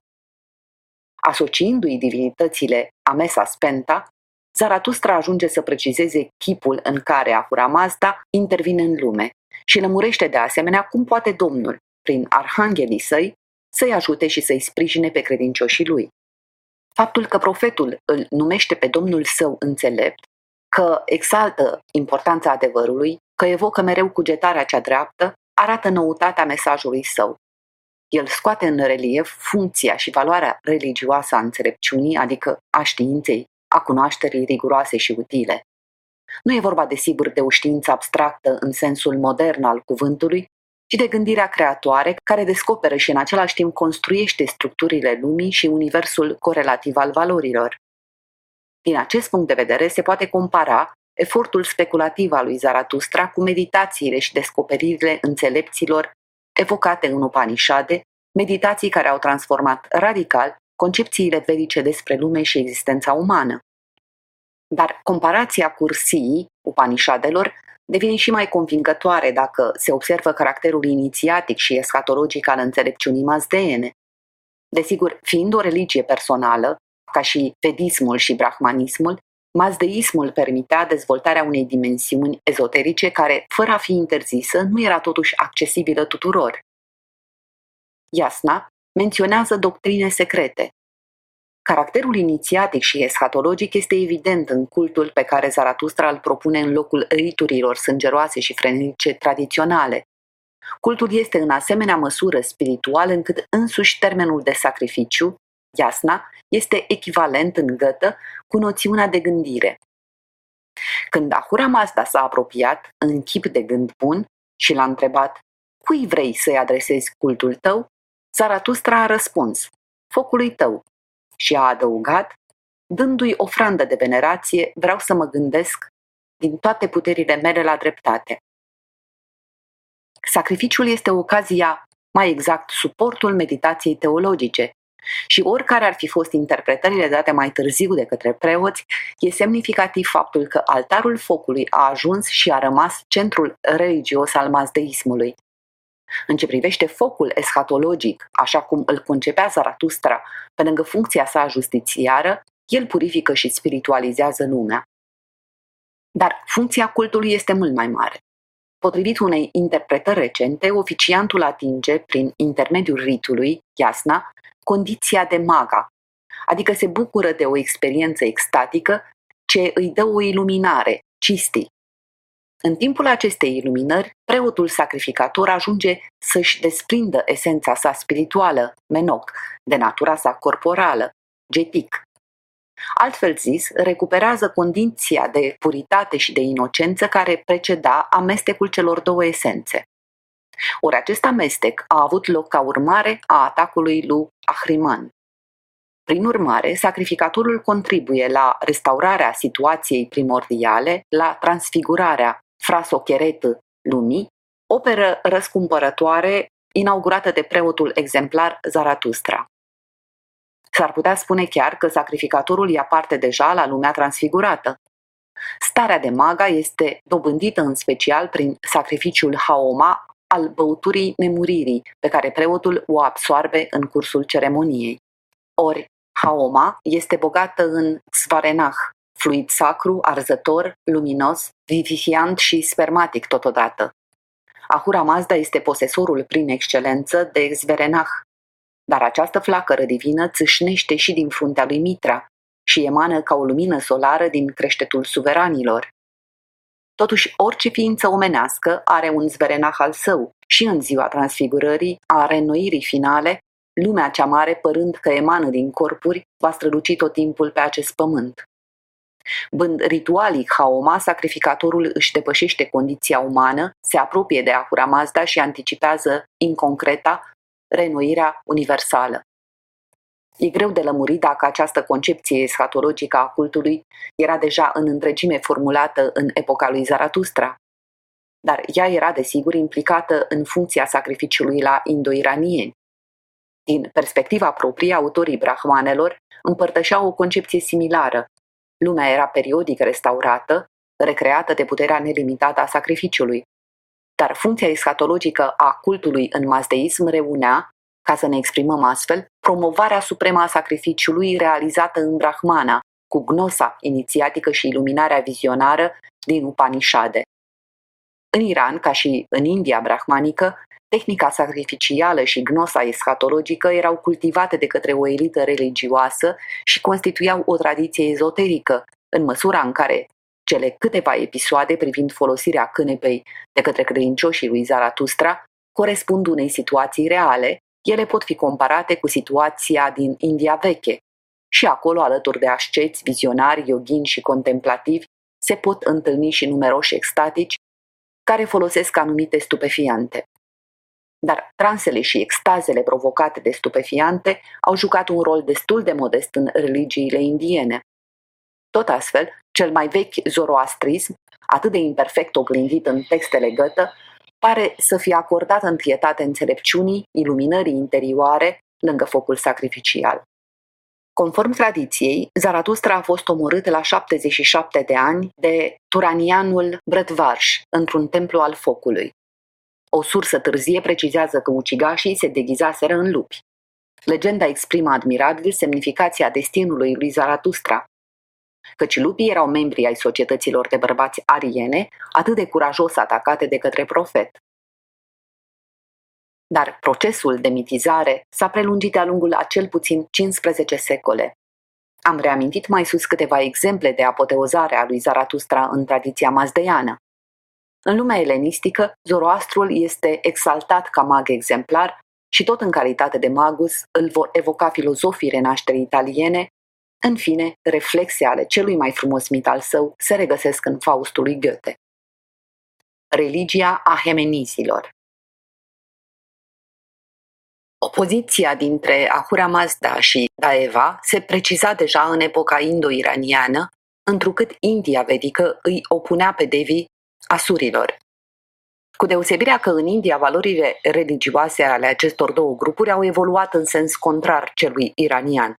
Asociindu-i divinitățile Amesa Spenta, Zaratustra ajunge să precizeze chipul în care Ahura Mazda intervine în lume și lămurește de asemenea cum poate Domnul, prin arhanghelii săi, să-i ajute și să-i sprijine pe credincioșii lui. Faptul că profetul îl numește pe Domnul său înțelept, că exaltă importanța adevărului, că evocă mereu cugetarea cea dreaptă, arată noutatea mesajului său. El scoate în relief funcția și valoarea religioasă a înțelepciunii, adică a științei, a cunoașterii riguroase și utile. Nu e vorba, desigur, de o știință abstractă în sensul modern al cuvântului, ci de gândirea creatoare care descoperă și în același timp construiește structurile lumii și universul corelativ al valorilor. Din acest punct de vedere, se poate compara efortul speculativ al lui Zaratustra cu meditațiile și descoperirile înțelepților evocate în Upanishade, meditații care au transformat radical concepțiile vedice despre lume și existența umană. Dar comparația cursii Upanishadelor devine și mai convingătoare dacă se observă caracterul inițiatic și escatologic al înțelepciunii mazdeene. Desigur, fiind o religie personală, ca și vedismul și brahmanismul, mazdeismul permitea dezvoltarea unei dimensiuni ezoterice care, fără a fi interzisă, nu era totuși accesibilă tuturor. Iasna menționează doctrine secrete. Caracterul inițiatic și eschatologic este evident în cultul pe care Zaratustra îl propune în locul riturilor sângeroase și frenice tradiționale. Cultul este în asemenea măsură spiritual încât însuși termenul de sacrificiu, Iasna, este echivalent în gătă cu noțiunea de gândire. Când Ahura Mazda s-a apropiat în chip de gând bun și l-a întrebat cui vrei să-i adresezi cultul tău, Zaratustra a răspuns, focului tău, și a adăugat, dându-i ofrandă de venerație, vreau să mă gândesc din toate puterile mele la dreptate. Sacrificiul este ocazia, mai exact suportul meditației teologice, și oricare ar fi fost interpretările date mai târziu de către preoți, e semnificativ faptul că altarul focului a ajuns și a rămas centrul religios al mazdeismului. În ce privește focul eschatologic, așa cum îl concepea Zaratustra, pe lângă funcția sa justițiară, el purifică și spiritualizează lumea. Dar funcția cultului este mult mai mare. Potrivit unei interpretări recente, oficiantul atinge, prin intermediul ritului, Iasna, condiția de maga, adică se bucură de o experiență extatică ce îi dă o iluminare, cisti. În timpul acestei iluminări, preotul sacrificator ajunge să-și desprindă esența sa spirituală, menoc, de natura sa corporală, getic. Altfel zis, recuperează condiția de puritate și de inocență care preceda amestecul celor două esențe. Ori acest amestec a avut loc ca urmare a atacului lui Ahriman. Prin urmare, sacrificatorul contribuie la restaurarea situației primordiale, la transfigurarea frasocheret lumii, operă răscumpărătoare inaugurată de preotul exemplar Zaratustra. S-ar putea spune chiar că sacrificatorul ia parte deja la lumea transfigurată. Starea de maga este dobândită în special prin sacrificiul Haoma al băuturii nemuririi, pe care preotul o absoarbe în cursul ceremoniei. Ori, haoma este bogată în svarenah, fluid sacru, arzător, luminos, vivifiant și spermatic totodată. Ahura Mazda este posesorul prin excelență de zverenah, dar această flacără divină țâșnește și din fruntea lui Mitra, și emană ca o lumină solară din creștetul suveranilor. Totuși, orice ființă omenească are un zverenah al său și în ziua transfigurării, a reînnoirii finale, lumea cea mare, părând că emană din corpuri, va străluci tot timpul pe acest pământ. Bând ritualic Haoma, sacrificatorul își depășește condiția umană, se apropie de Ahura Mazda și anticipează, inconcreta, renoirea universală. E greu de lămurit dacă această concepție eschatologică a cultului era deja în întregime formulată în epoca lui Zaratustra, dar ea era desigur implicată în funcția sacrificiului la indo-iranieni. Din perspectiva proprie, autorii brahmanelor împărtășeau o concepție similară. Lumea era periodic restaurată, recreată de puterea nelimitată a sacrificiului. Dar funcția eschatologică a cultului în mazdeism reunea, ca să ne exprimăm astfel, promovarea supremă a sacrificiului realizată în Brahmana, cu gnosa inițiatică și iluminarea vizionară din Upanishade. În Iran, ca și în India brahmanică, tehnica sacrificială și gnosa eschatologică erau cultivate de către o elită religioasă și constituiau o tradiție ezoterică, în măsura în care cele câteva episoade privind folosirea cânepei de către credincioșii lui Zaratustra corespund unei situații reale, ele pot fi comparate cu situația din India veche. Și acolo, alături de asceți, vizionari, yogini și contemplativi, se pot întâlni și numeroși extatici care folosesc anumite stupefiante. Dar transele și extazele provocate de stupefiante au jucat un rol destul de modest în religiile indiene. Tot astfel, cel mai vechi zoroastrism, atât de imperfect oglindit în textele gătă, pare să fie acordat întâietate înțelepciunii, iluminării interioare, lângă focul sacrificial. Conform tradiției, Zaratustra a fost omorât la 77 de ani de turanianul Brătvarș într-un templu al focului. O sursă târzie precizează că ucigașii se deghizaseră în lupi. Legenda exprimă admirabil semnificația destinului lui Zaratustra, căci lupii erau membri ai societăților de bărbați ariene, atât de curajos atacate de către profet. Dar procesul de mitizare s-a prelungit de-a lungul a cel puțin 15 secole. Am reamintit mai sus câteva exemple de apoteozare a lui Zaratustra în tradiția mazdeiană. În lumea elenistică, Zoroastrul este exaltat ca mag exemplar și tot în calitate de magus îl vor evoca filozofii renașterii italiene, în fine, reflexe ale celui mai frumos mit al său se regăsesc în Faustul lui Goethe. Religia Ahemenizilor Opoziția dintre Ahura Mazda și Daeva se preciza deja în epoca indo-iraniană, întrucât India vedică îi opunea pe Devi asurilor. Cu deosebirea că în India valorile religioase ale acestor două grupuri au evoluat în sens contrar celui iranian.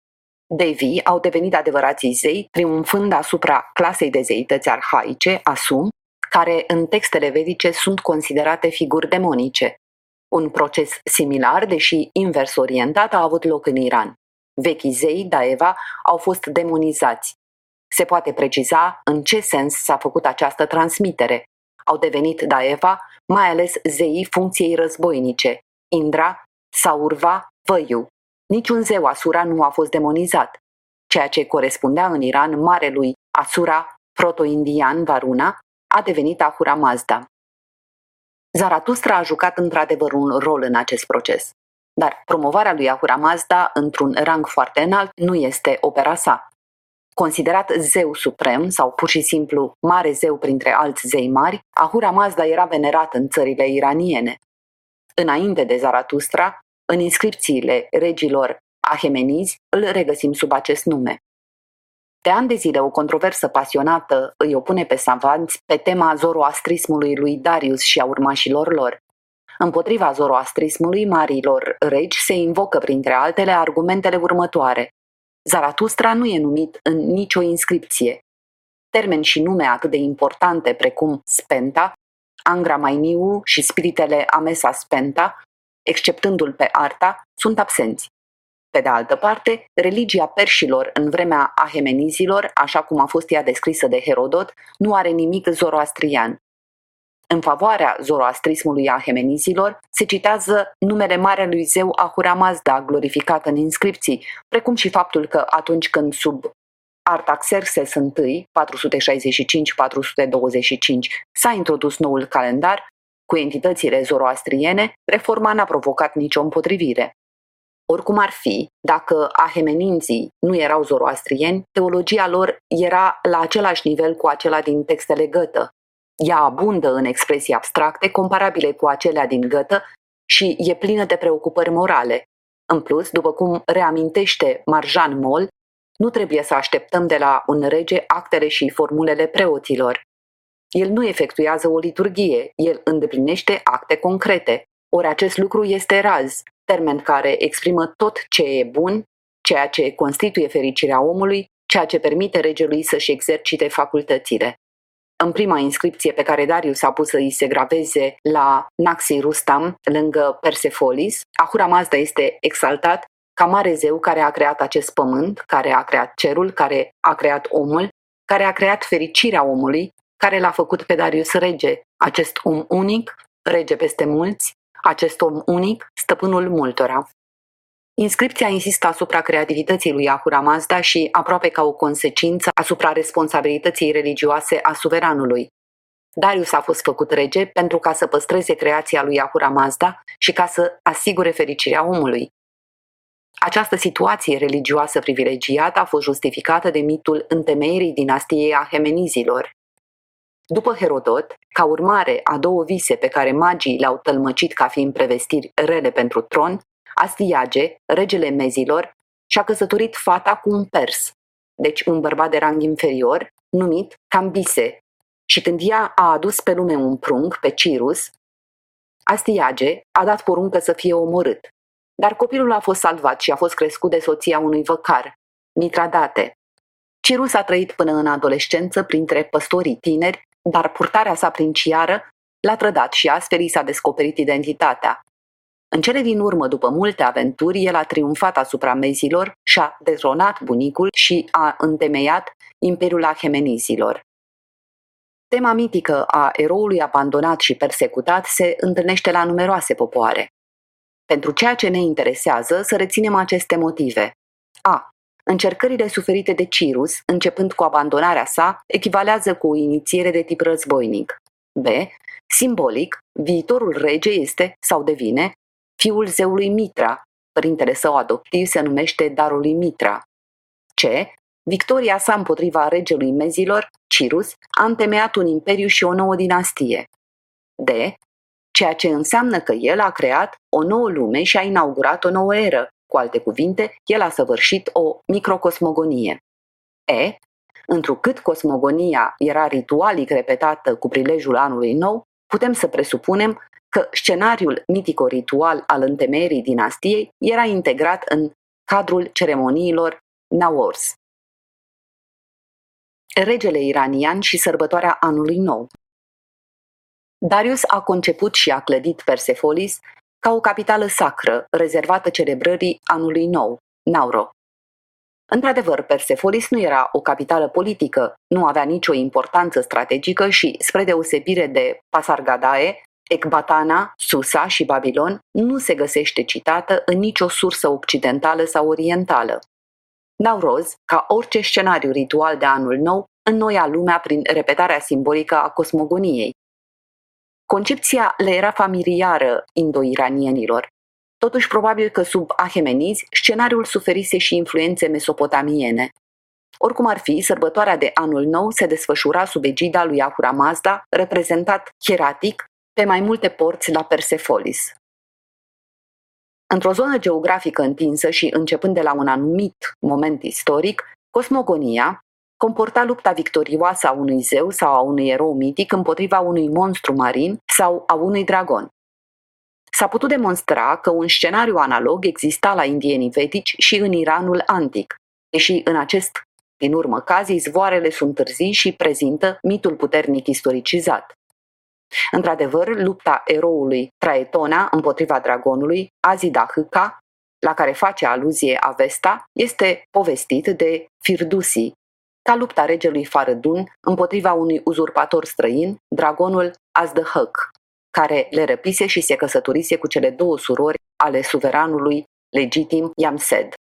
Devi au devenit adevărații zei, triumfând asupra clasei de zeități arhaice, Asum, care în textele vedice sunt considerate figuri demonice, un proces similar, deși invers orientat, a avut loc în Iran. Vechii zei, Daeva, au fost demonizați. Se poate preciza în ce sens s-a făcut această transmitere. Au devenit Daeva, mai ales zeii funcției războinice, Indra, Saurva, Văiu. Niciun zeu Asura nu a fost demonizat, ceea ce corespundea în Iran marelui Asura proto-indian Varuna, a devenit Ahura Mazda. Zaratustra a jucat într-adevăr un rol în acest proces. Dar promovarea lui Ahura Mazda într-un rang foarte înalt nu este opera sa. Considerat zeu suprem sau pur și simplu mare zeu printre alți zei mari, Ahura Mazda era venerat în țările iraniene. Înainte de Zaratustra, în inscripțiile regilor ahemenizi îl regăsim sub acest nume. De ani de zile, o controversă pasionată îi opune pe savanți pe tema zoroastrismului lui Darius și a urmașilor lor. Împotriva zoroastrismului marilor regi se invocă, printre altele, argumentele următoare. Zaratustra nu e numit în nicio inscripție. Termeni și nume atât de importante precum Spenta, Angra Mainiu și spiritele Amesa Spenta, exceptându-l pe Arta, sunt absenți. Pe de altă parte, religia perșilor în vremea ahemenizilor, așa cum a fost ea descrisă de Herodot, nu are nimic zoroastrian. În favoarea zoroastrismului ahemenizilor se citează numele marelui zeu Ahura Mazda glorificat în inscripții, precum și faptul că atunci când sub Artaxerxes Și, 465-425, s-a introdus noul calendar, cu entitățile zoroastriene, reforma n-a provocat nicio împotrivire. Oricum ar fi, dacă ahemeninții nu erau zoroastrieni, teologia lor era la același nivel cu acela din textele Gătă. Ea abundă în expresii abstracte comparabile cu acelea din Gătă și e plină de preocupări morale. În plus, după cum reamintește Marjan Mol, nu trebuie să așteptăm de la un rege actele și formulele preoților. El nu efectuează o liturghie, el îndeplinește acte concrete. Ori acest lucru este raz, termen care exprimă tot ce e bun, ceea ce constituie fericirea omului, ceea ce permite regelui să-și exercite facultățile. În prima inscripție pe care Darius a pus să îi se graveze la Naxi Rustam, lângă Persefolis, Ahura Mazda este exaltat ca mare zeu care a creat acest pământ, care a creat cerul, care a creat omul, care a creat fericirea omului, care l-a făcut pe Darius rege, acest om unic, rege peste mulți, acest om unic, stăpânul multora. Inscripția insistă asupra creativității lui Ahura Mazda și, aproape ca o consecință, asupra responsabilității religioase a suveranului. Darius a fost făcut rege pentru ca să păstreze creația lui Ahura Mazda și ca să asigure fericirea omului. Această situație religioasă privilegiată a fost justificată de mitul întemeierii dinastiei Ahemenizilor. După Herodot, ca urmare a două vise pe care magii le-au tălmăcit ca fiind prevestiri rele pentru tron, Astiage, regele mezilor, și-a căsătorit fata cu un pers, deci un bărbat de rang inferior, numit Cambise, și când ea a adus pe lume un prunc, pe Cirus, Astiage a dat poruncă să fie omorât. Dar copilul a fost salvat și a fost crescut de soția unui văcar, Mitradate. Cirus a trăit până în adolescență printre păstorii tineri, dar purtarea sa princiară l-a trădat și astfel i s-a descoperit identitatea. În cele din urmă, după multe aventuri, el a triumfat asupra mezilor și-a detronat bunicul și a întemeiat Imperiul Ahemenizilor. Tema mitică a eroului abandonat și persecutat se întâlnește la numeroase popoare. Pentru ceea ce ne interesează, să reținem aceste motive. A. Încercările suferite de Cirus, începând cu abandonarea sa, echivalează cu o inițiere de tip războinic. B. Simbolic, viitorul rege este, sau devine, fiul zeului Mitra. Părintele său adoptiv se numește Darul lui Mitra. C. Victoria sa împotriva regelui mezilor, Cirus, a întemeiat un imperiu și o nouă dinastie. D ceea ce înseamnă că el a creat o nouă lume și a inaugurat o nouă eră. Cu alte cuvinte, el a săvârșit o microcosmogonie. E. Întrucât cosmogonia era ritualic repetată cu prilejul anului nou, putem să presupunem că scenariul mitico-ritual al întemeierii dinastiei era integrat în cadrul ceremoniilor Nawors. Regele iranian și sărbătoarea anului nou Darius a conceput și a clădit Persepolis ca o capitală sacră, rezervată celebrării anului nou, Nauro. Într-adevăr, Persepolis nu era o capitală politică, nu avea nicio importanță strategică și, spre deosebire de Pasargadae, Ecbatana, Susa și Babilon, nu se găsește citată în nicio sursă occidentală sau orientală. Nauroz, ca orice scenariu ritual de anul nou, înnoia lumea prin repetarea simbolică a cosmogoniei, Concepția le era familiară indo-iranienilor. Totuși, probabil că sub Ahemenizi, scenariul suferise și influențe mesopotamiene. Oricum ar fi, sărbătoarea de anul nou se desfășura sub egida lui Ahura Mazda, reprezentat hieratic pe mai multe porți la Persefolis. Într-o zonă geografică întinsă și începând de la un anumit moment istoric, cosmogonia, comporta lupta victorioasă a unui zeu sau a unui erou mitic împotriva unui monstru marin sau a unui dragon. S-a putut demonstra că un scenariu analog exista la indienii vedici și în Iranul antic, deși în acest din urmă caz izvoarele sunt târzii și prezintă mitul puternic istoricizat. Într-adevăr, lupta eroului Traetona împotriva dragonului, Azidahâca, la care face aluzie Avesta, este povestit de Firdusi, ca lupta regelui Faradun împotriva unui uzurpator străin, dragonul Azdăhăc, care le răpise și se căsătorise cu cele două surori ale suveranului legitim Yamsed.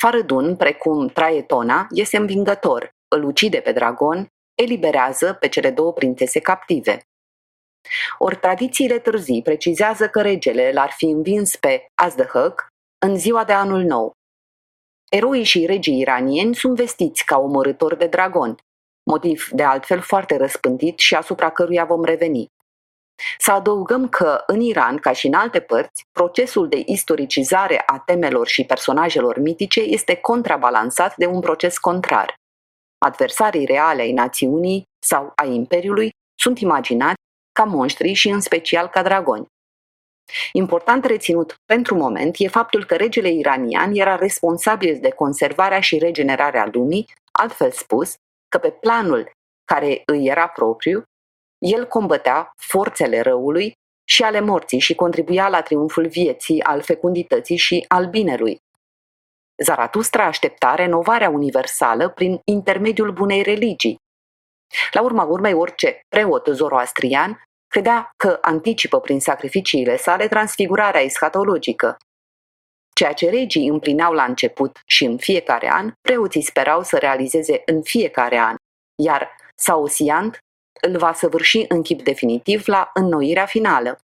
Faradun, precum Traetona, este învingător, îl ucide pe dragon, eliberează pe cele două prințese captive. Ori tradițiile târzii precizează că regele l-ar fi învins pe Azdăhăc în ziua de anul nou. Eroii și regii iranieni sunt vestiți ca omorători de dragon, motiv de altfel foarte răspândit și asupra căruia vom reveni. Să adăugăm că în Iran, ca și în alte părți, procesul de istoricizare a temelor și personajelor mitice este contrabalansat de un proces contrar. Adversarii reale ai națiunii sau ai imperiului sunt imaginați ca monștri și în special ca dragoni. Important reținut pentru moment e faptul că regele iranian era responsabil de conservarea și regenerarea lumii, altfel spus, că pe planul care îi era propriu, el combătea forțele răului și ale morții și contribuia la triumful vieții, al fecundității și al binelui. Zaratustra aștepta renovarea universală prin intermediul bunei religii. La urma urmei, orice preot zoroastrian credea că anticipă prin sacrificiile sale transfigurarea eschatologică. Ceea ce regii împlineau la început și în fiecare an, preoții sperau să realizeze în fiecare an, iar Sausiant îl va săvârși în chip definitiv la înnoirea finală.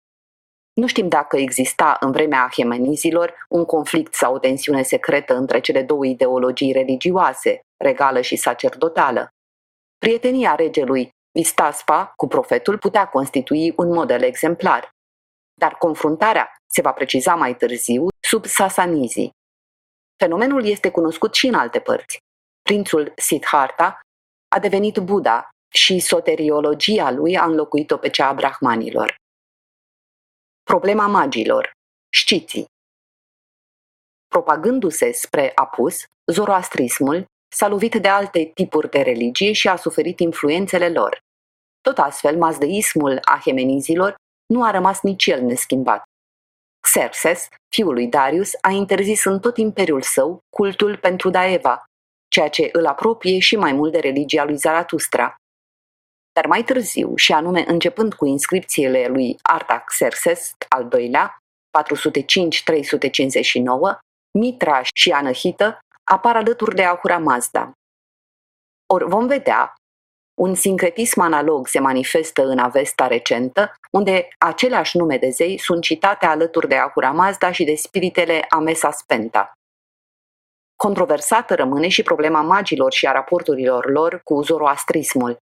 Nu știm dacă exista în vremea ahemenizilor un conflict sau o tensiune secretă între cele două ideologii religioase, regală și sacerdotală. Prietenia regelui Vistaspa cu profetul putea constitui un model exemplar. Dar confruntarea se va preciza mai târziu sub Sasanizii. Fenomenul este cunoscut și în alte părți. Prințul Siddhartha a devenit Buddha și soteriologia lui a înlocuit-o pe cea a brahmanilor. Problema magilor. Știții. Propagându-se spre apus, zoroastrismul s-a lovit de alte tipuri de religie și a suferit influențele lor. Tot astfel, mazdeismul ahemenizilor nu a rămas nici el neschimbat. Xerxes, fiul lui Darius, a interzis în tot imperiul său cultul pentru Daeva, ceea ce îl apropie și mai mult de religia lui Zaratustra. Dar mai târziu, și anume începând cu inscripțiile lui Artaxerxes al II-lea, 405-359, Mitra și Anăhită apar alături de Ahura Mazda. Ori vom vedea un sincretism analog se manifestă în Avesta recentă, unde aceleași nume de zei sunt citate alături de Ahura Mazda și de spiritele Amesa Spenta. Controversată rămâne și problema magilor și a raporturilor lor cu zoroastrismul.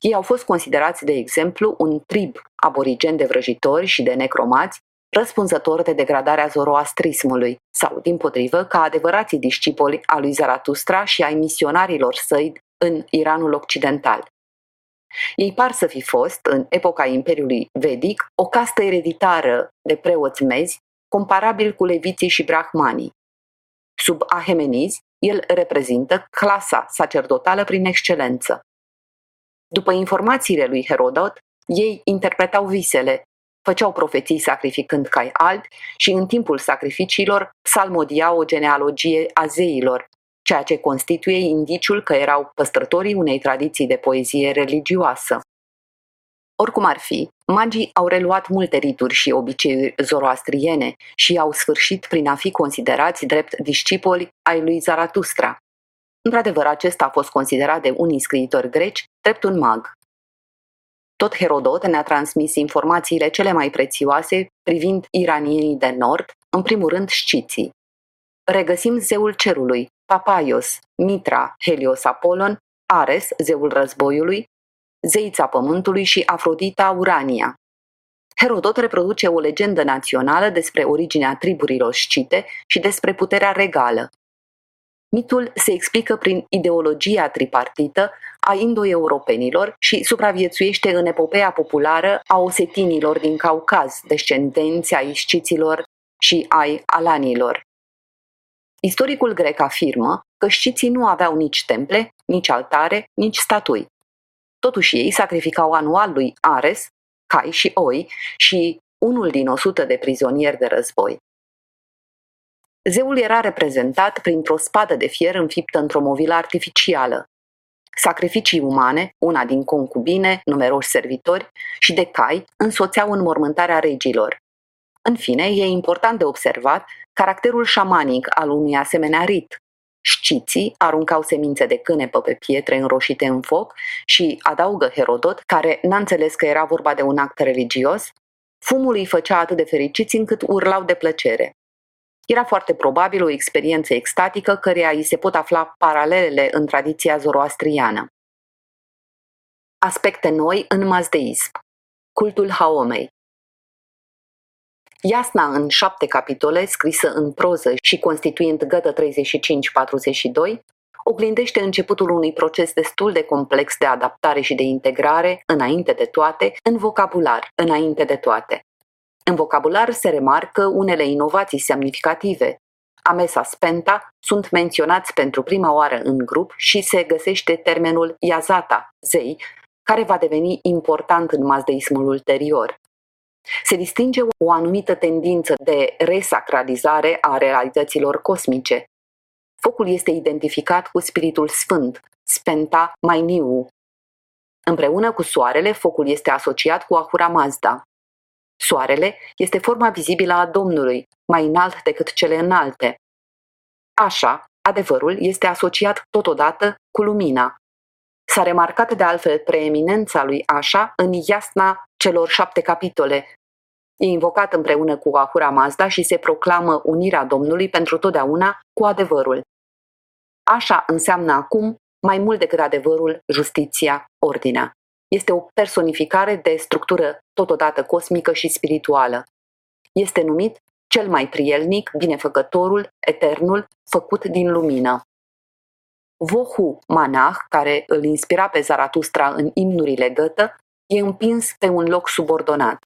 Ei au fost considerați, de exemplu, un trib aborigen de vrăjitori și de necromați, răspunzător de degradarea zoroastrismului, sau, din potrivă, ca adevărații discipoli a lui Zaratustra și ai misionarilor săi în Iranul Occidental. Ei par să fi fost, în epoca Imperiului Vedic, o castă ereditară de preoți mezi, comparabil cu leviții și brahmanii. Sub Ahemenizi, el reprezintă clasa sacerdotală prin excelență. După informațiile lui Herodot, ei interpretau visele, făceau profeții sacrificând cai albi și în timpul sacrificiilor psalmodiau o genealogie a zeilor, ceea ce constituie indiciul că erau păstrătorii unei tradiții de poezie religioasă. Oricum ar fi, magii au reluat multe rituri și obiceiuri zoroastriene și au sfârșit prin a fi considerați drept discipoli ai lui Zaratustra. Într-adevăr, acesta a fost considerat de unii scriitori greci drept un mag. Tot Herodot ne-a transmis informațiile cele mai prețioase privind iranienii de nord, în primul rând sciții. Regăsim zeul cerului, Papaios, Mitra, Helios Apolon, Ares, zeul războiului, zeița pământului și Afrodita Urania. Herodot reproduce o legendă națională despre originea triburilor scite și despre puterea regală. Mitul se explică prin ideologia tripartită a indo-europenilor și supraviețuiește în epopeea populară a osetinilor din Caucaz, descendenți ai sciților și ai alanilor. Istoricul grec afirmă că sciții nu aveau nici temple, nici altare, nici statui. Totuși ei sacrificau anual lui Ares, cai și oi și unul din o sută de prizonieri de război. Zeul era reprezentat printr-o spadă de fier înfiptă într-o movilă artificială. Sacrificii umane, una din concubine, numeroși servitori și de cai însoțeau înmormântarea regilor. În fine, e important de observat caracterul șamanic al unui asemenea rit, Șciții aruncau semințe de cânepă pe pietre înroșite în foc și, adaugă Herodot, care n-a înțeles că era vorba de un act religios, fumul îi făcea atât de fericiți încât urlau de plăcere. Era foarte probabil o experiență extatică căreia îi se pot afla paralelele în tradiția zoroastriană. Aspecte noi în mazdeism Cultul Haomei Iasna în șapte capitole, scrisă în proză și constituind gătă 35-42, oglindește începutul unui proces destul de complex de adaptare și de integrare, înainte de toate, în vocabular, înainte de toate. În vocabular se remarcă unele inovații semnificative. Amesa spenta sunt menționați pentru prima oară în grup și se găsește termenul iazata, zei, care va deveni important în mazdeismul ulterior. Se distinge o anumită tendință de resacralizare a realităților cosmice. Focul este identificat cu Spiritul Sfânt, Spenta Mainiu. Împreună cu Soarele, focul este asociat cu Ahura Mazda. Soarele este forma vizibilă a Domnului, mai înalt decât cele înalte. Așa, adevărul este asociat totodată cu lumina. S-a remarcat de altfel preeminența lui Așa în Iasna celor șapte capitole. E invocat împreună cu Ahura Mazda și se proclamă unirea Domnului pentru totdeauna cu adevărul. Așa înseamnă acum mai mult decât adevărul, justiția, ordinea. Este o personificare de structură totodată cosmică și spirituală. Este numit cel mai prielnic, binefăcătorul, eternul, făcut din lumină. Vohu Manah, care îl inspira pe Zaratustra în imnurile gătă, e împins pe un loc subordonat.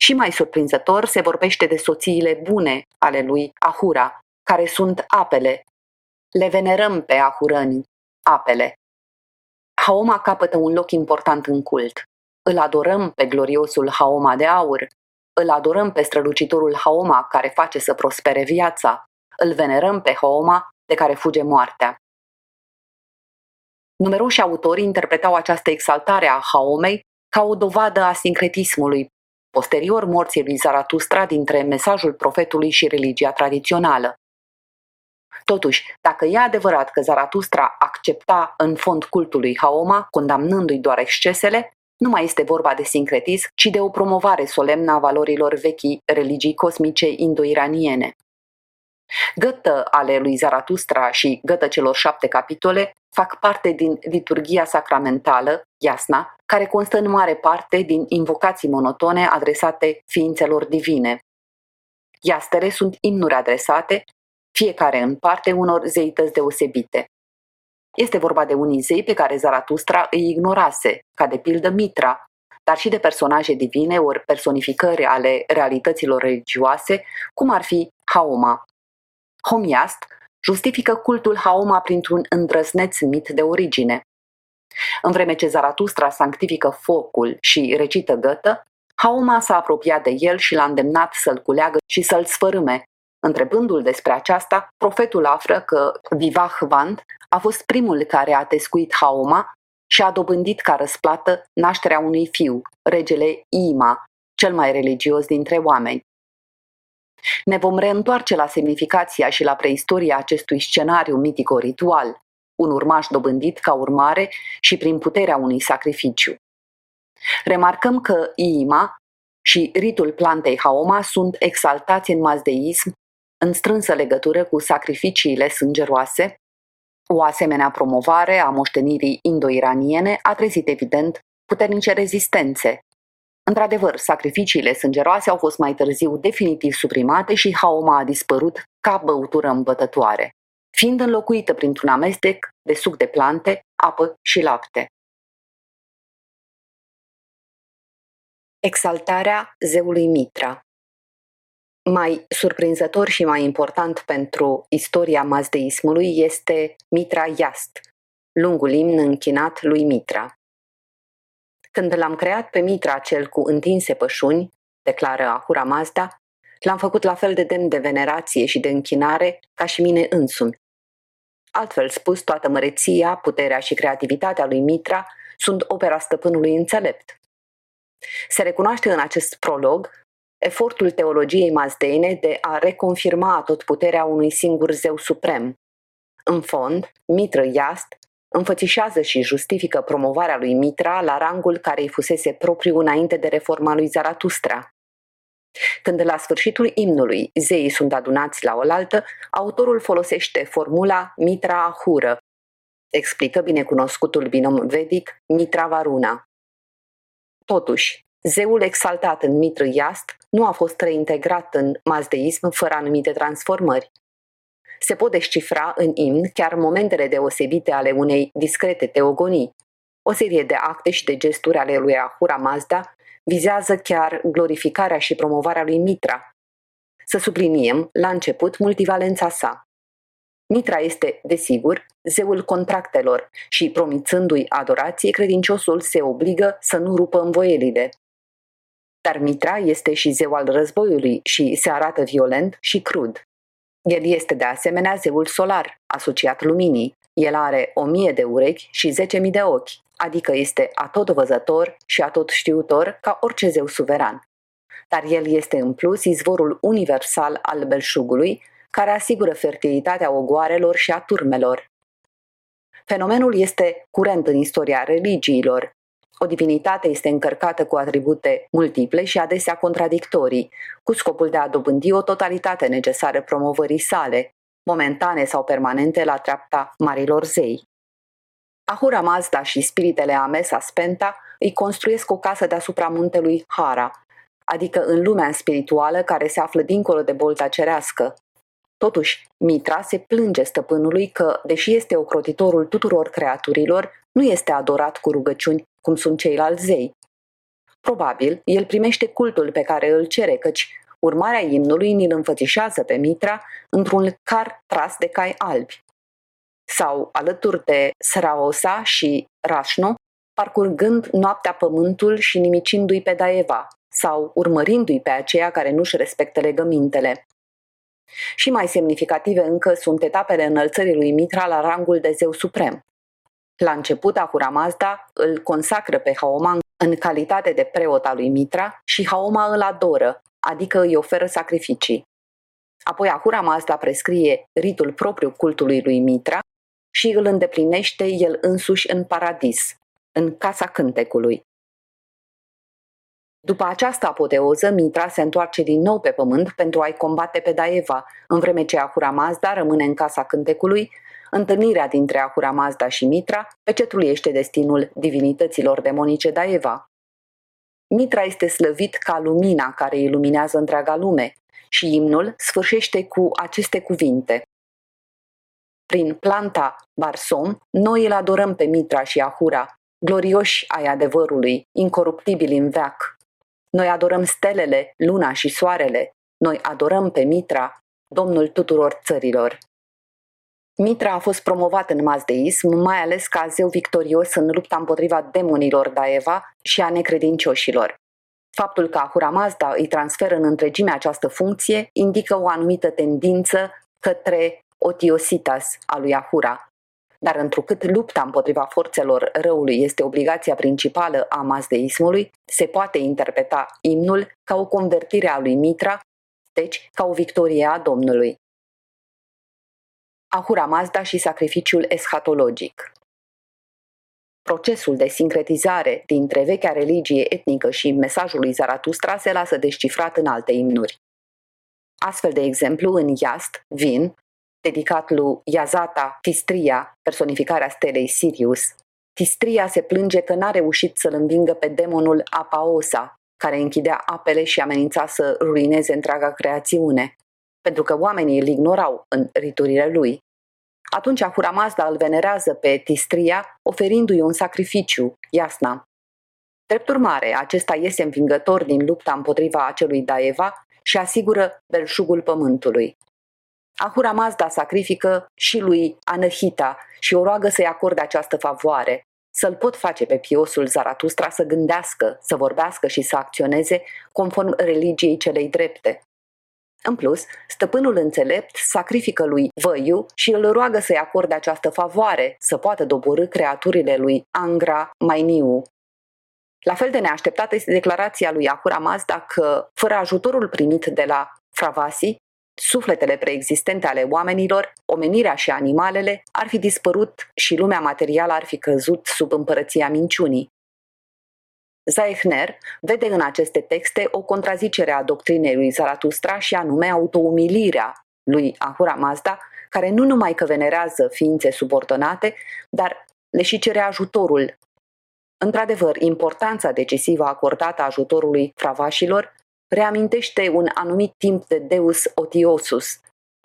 Și mai surprinzător se vorbește de soțiile bune ale lui Ahura, care sunt apele. Le venerăm pe ahurăni, apele. Haoma capătă un loc important în cult. Îl adorăm pe gloriosul Haoma de aur, îl adorăm pe strălucitorul Haoma care face să prospere viața, îl venerăm pe Haoma de care fuge moartea. Numeroși autori interpretau această exaltare a Haomei ca o dovadă a sincretismului, posterior morții lui Zaratustra dintre mesajul profetului și religia tradițională. Totuși, dacă e adevărat că Zaratustra accepta în fond cultul lui Haoma, condamnându-i doar excesele, nu mai este vorba de sincretism, ci de o promovare solemnă a valorilor vechi religii cosmice indo-iraniene. Gătă ale lui Zaratustra și gătă celor șapte capitole fac parte din liturgia sacramentală, Iasna, care constă în mare parte din invocații monotone adresate ființelor divine. Iastere sunt imnuri adresate, fiecare în parte unor zeități deosebite. Este vorba de unii zei pe care Zaratustra îi ignorase, ca de pildă Mitra, dar și de personaje divine ori personificări ale realităților religioase, cum ar fi Haoma. Homiast justifică cultul Haoma printr-un îndrăzneț mit de origine. În vreme ce Zaratustra sanctifică focul și recită gătă, Haoma s-a apropiat de el și l-a îndemnat să-l culeagă și să-l sfărâme. Întrebându-l despre aceasta, profetul află că Vivahvant a fost primul care a tescuit Haoma și a dobândit ca răsplată nașterea unui fiu, regele Ima, cel mai religios dintre oameni. Ne vom reîntoarce la semnificația și la preistoria acestui scenariu mitico-ritual, un urmaș dobândit ca urmare și prin puterea unui sacrificiu. Remarcăm că Iima și ritul plantei Haoma sunt exaltați în mazdeism în strânsă legătură cu sacrificiile sângeroase, o asemenea promovare a moștenirii indo-iraniene a trezit evident puternice rezistențe. Într-adevăr, sacrificiile sângeroase au fost mai târziu definitiv suprimate și haoma a dispărut ca băutură îmbătătoare, fiind înlocuită printr-un amestec de suc de plante, apă și lapte. Exaltarea zeului Mitra mai surprinzător și mai important pentru istoria mazdeismului este Mitra Yast, lungul imn închinat lui Mitra. Când l-am creat pe Mitra cel cu întinse pășuni, declară Ahura Mazda, l-am făcut la fel de demn de venerație și de închinare ca și mine însumi. Altfel spus, toată măreția, puterea și creativitatea lui Mitra sunt opera stăpânului înțelept. Se recunoaște în acest prolog efortul teologiei mazdeine de a reconfirma tot puterea unui singur zeu suprem. În fond, Mitră Iast înfățișează și justifică promovarea lui Mitra la rangul care îi fusese propriu înainte de reforma lui Zaratustra. Când la sfârșitul imnului zeii sunt adunați la oaltă, autorul folosește formula Mitra Ahură, explică binecunoscutul binom vedic Mitra Varuna. Totuși, zeul exaltat în Mitru Iast nu a fost reintegrat în mazdeism fără anumite transformări. Se pot descifra în imn chiar momentele deosebite ale unei discrete teogonii. O serie de acte și de gesturi ale lui Ahura Mazda vizează chiar glorificarea și promovarea lui Mitra. Să subliniem, la început, multivalența sa. Mitra este, desigur, zeul contractelor și, promițându-i adorație, credinciosul se obligă să nu rupă învoielile. Dar Mitra este și zeu al războiului și se arată violent și crud. El este de asemenea zeul solar, asociat luminii. El are o mie de urechi și zece mii de ochi, adică este atot văzător și atot știutor ca orice zeu suveran. Dar el este în plus izvorul universal al belșugului, care asigură fertilitatea ogoarelor și a turmelor. Fenomenul este curent în istoria religiilor. O divinitate este încărcată cu atribute multiple și adesea contradictorii, cu scopul de a dobândi o totalitate necesară promovării sale, momentane sau permanente la treapta marilor zei. Ahura Mazda și spiritele Amesa Spenta îi construiesc o casă deasupra muntelui Hara, adică în lumea spirituală care se află dincolo de bolta cerească, Totuși, Mitra se plânge stăpânului că, deși este ocrotitorul tuturor creaturilor, nu este adorat cu rugăciuni cum sunt ceilalți zei. Probabil, el primește cultul pe care îl cere, căci urmarea imnului ni-l înfățișează pe Mitra într-un car tras de cai albi. Sau, alături de Sraosa și Rașno, parcurgând noaptea pământul și nimicindu-i pe Daeva, sau urmărindu-i pe aceia care nu-și respectă legămintele. Și mai semnificative încă sunt etapele înălțării lui Mitra la rangul de zeu suprem. La început, Ahura Mazda îl consacră pe Haoma în calitate de preot al lui Mitra și Haoma îl adoră, adică îi oferă sacrificii. Apoi Ahura Mazda prescrie ritul propriu cultului lui Mitra și îl îndeplinește el însuși în paradis, în casa cântecului. După această apoteoză, Mitra se întoarce din nou pe pământ pentru a-i combate pe Daeva, în vreme ce Ahura Mazda rămâne în casa cântecului, întâlnirea dintre Ahura Mazda și Mitra pecetluiește destinul divinităților demonice Daeva. Mitra este slăvit ca lumina care iluminează întreaga lume și imnul sfârșește cu aceste cuvinte. Prin planta Barsom, noi îl adorăm pe Mitra și Ahura, glorioși ai adevărului, incoruptibili în veac. Noi adorăm stelele, luna și soarele. Noi adorăm pe Mitra, domnul tuturor țărilor. Mitra a fost promovat în mazdeism, mai ales ca zeu victorios în lupta împotriva demonilor Daeva și a necredincioșilor. Faptul că Ahura Mazda îi transferă în întregime această funcție indică o anumită tendință către otiositas a lui Ahura, dar întrucât lupta împotriva forțelor răului este obligația principală a mazdeismului, se poate interpreta imnul ca o convertire a lui Mitra, deci ca o victorie a Domnului. Ahura Mazda și sacrificiul eschatologic Procesul de sincretizare dintre vechea religie etnică și mesajul lui Zaratustra se lasă descifrat în alte imnuri. Astfel, de exemplu, în Iast, Vin, dedicat lui Yazata Tistria, personificarea stelei Sirius. Tistria se plânge că n-a reușit să-l învingă pe demonul Apaosa, care închidea apele și amenința să ruineze întreaga creațiune, pentru că oamenii îl ignorau în riturile lui. Atunci Ahura Mazda îl venerează pe Tistria, oferindu-i un sacrificiu, Iasna. Drept urmare, acesta iese învingător din lupta împotriva acelui Daeva și asigură belșugul pământului. Ahura Mazda sacrifică și lui Anahita și o roagă să-i acorde această favoare, să-l pot face pe piosul Zaratustra să gândească, să vorbească și să acționeze conform religiei celei drepte. În plus, stăpânul înțelept sacrifică lui Văiu și îl roagă să-i acorde această favoare, să poată doborâ creaturile lui Angra Mainiu. La fel de neașteptată este declarația lui Ahura Mazda că, fără ajutorul primit de la Fravasi, sufletele preexistente ale oamenilor, omenirea și animalele ar fi dispărut și lumea materială ar fi căzut sub împărăția minciunii. Zaechner vede în aceste texte o contrazicere a doctrinei lui Zaratustra și anume autoumilirea lui Ahura Mazda, care nu numai că venerează ființe subordonate, dar le și cere ajutorul. Într-adevăr, importanța decisivă acordată ajutorului fravașilor reamintește un anumit timp de Deus Otiosus,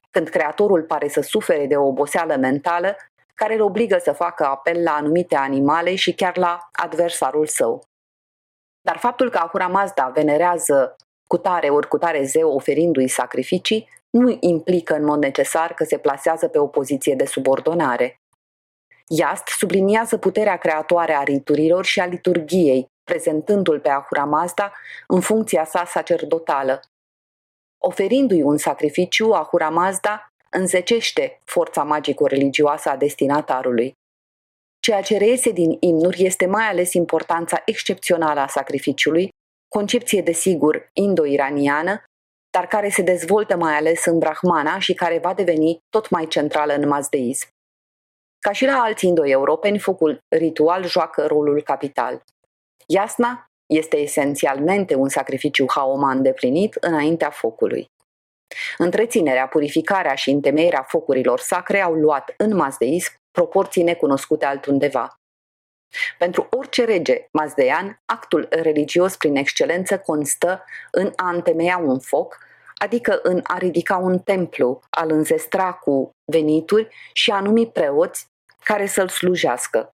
când creatorul pare să sufere de o oboseală mentală care îl obligă să facă apel la anumite animale și chiar la adversarul său. Dar faptul că Ahura Mazda venerează cu tare ori cu tare zeu oferindu-i sacrificii nu implică în mod necesar că se plasează pe o poziție de subordonare. Iast subliniază puterea creatoare a riturilor și a liturgiei, prezentându-l pe Ahura Mazda în funcția sa sacerdotală. Oferindu-i un sacrificiu, Ahura Mazda înzecește forța magico-religioasă a destinatarului. Ceea ce reiese din imnuri este mai ales importanța excepțională a sacrificiului, concepție de sigur indo-iraniană, dar care se dezvoltă mai ales în Brahmana și care va deveni tot mai centrală în mazdeism. Ca și la alți indo-europeni, focul ritual joacă rolul capital. Iasna este esențialmente un sacrificiu haoman deplinit înaintea focului. Întreținerea, purificarea și întemeierea focurilor sacre au luat în mazdeism proporții necunoscute altundeva. Pentru orice rege mazdean, actul religios prin excelență constă în a întemeia un foc, adică în a ridica un templu, a-l înzestra cu venituri și a numi preoți care să-l slujească.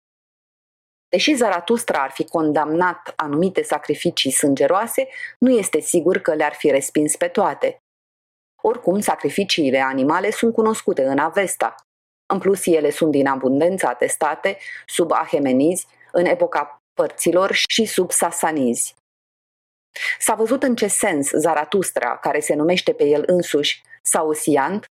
Deși Zaratustra ar fi condamnat anumite sacrificii sângeroase, nu este sigur că le-ar fi respins pe toate. Oricum, sacrificiile animale sunt cunoscute în Avesta. În plus, ele sunt din abundență atestate sub ahemenizi, în epoca părților și sub sasanizi. S-a văzut în ce sens Zaratustra, care se numește pe el însuși Sausiant,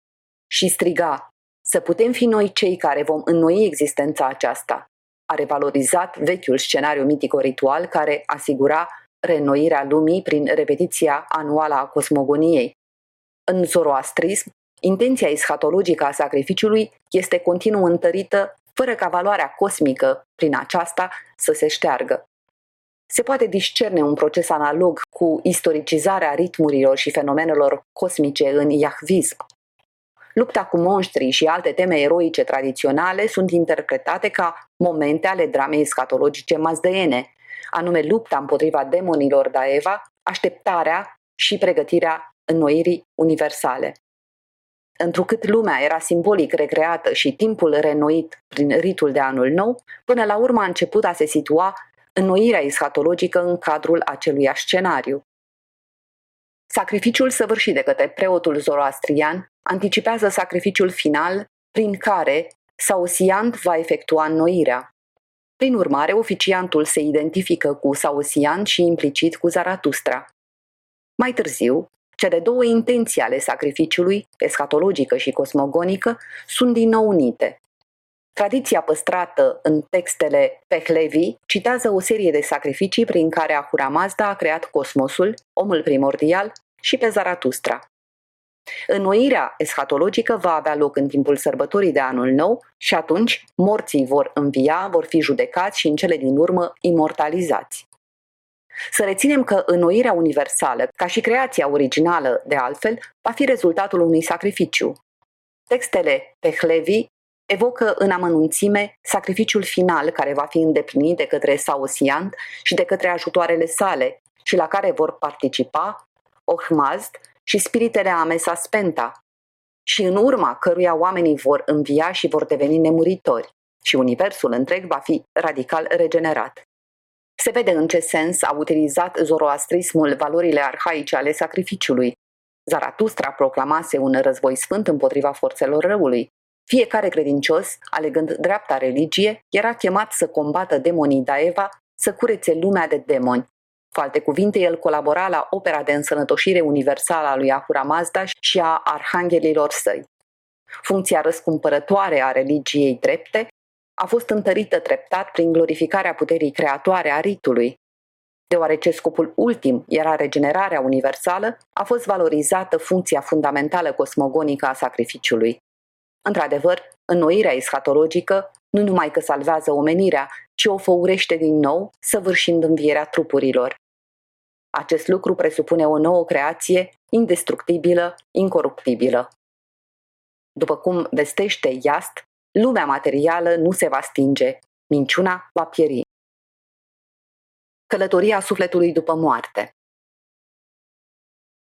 și striga să putem fi noi cei care vom înnoi existența aceasta. A revalorizat vechiul scenariu mitico-ritual care asigura reînnoirea lumii prin repetiția anuală a cosmogoniei. În zoroastrism, intenția eschatologică a sacrificiului este continuu întărită fără ca valoarea cosmică prin aceasta să se șteargă. Se poate discerne un proces analog cu istoricizarea ritmurilor și fenomenelor cosmice în iahvism. Lupta cu monștrii și alte teme eroice tradiționale sunt interpretate ca momente ale dramei escatologice mazdeiene, anume lupta împotriva demonilor Daeva, așteptarea și pregătirea înnoirii universale. Întrucât lumea era simbolic recreată și timpul renoit prin ritul de anul nou, până la urmă a început a se situa înnoirea eschatologică în cadrul acelui scenariu. Sacrificiul săvârșit de către preotul zoroastrian anticipează sacrificiul final prin care Sausiant va efectua înnoirea. Prin urmare, oficiantul se identifică cu Sausiant și implicit cu Zaratustra. Mai târziu, cele două intenții ale sacrificiului, eschatologică și cosmogonică, sunt din nou unite. Tradiția păstrată în textele Pehlevi citează o serie de sacrificii prin care Ahura Mazda a creat cosmosul, omul primordial și pe Zaratustra. Înnoirea eschatologică va avea loc în timpul sărbătorii de anul nou și atunci morții vor învia, vor fi judecați și în cele din urmă imortalizați. Să reținem că înnoirea universală, ca și creația originală de altfel, va fi rezultatul unui sacrificiu. Textele Pehlevi evocă în amănunțime sacrificiul final care va fi îndeplinit de către Saosiant și de către ajutoarele sale și la care vor participa Ohmazd și spiritele Amesa Spenta, și în urma căruia oamenii vor învia și vor deveni nemuritori și universul întreg va fi radical regenerat. Se vede în ce sens a utilizat zoroastrismul valorile arhaice ale sacrificiului. Zaratustra proclamase un război sfânt împotriva forțelor răului. Fiecare credincios, alegând dreapta religie, era chemat să combată demonii Daeva, să curețe lumea de demoni. Cu alte cuvinte, el colabora la opera de însănătoșire universală a lui Ahura Mazda și a arhanghelilor săi. Funcția răscumpărătoare a religiei drepte a fost întărită treptat prin glorificarea puterii creatoare a ritului. Deoarece scopul ultim era regenerarea universală, a fost valorizată funcția fundamentală cosmogonică a sacrificiului. Într-adevăr, înnoirea eschatologică nu numai că salvează omenirea, ci o făurește din nou, săvârșind învierea trupurilor. Acest lucru presupune o nouă creație, indestructibilă, incoruptibilă. După cum vestește Iast, lumea materială nu se va stinge, minciuna va pieri. Călătoria sufletului după moarte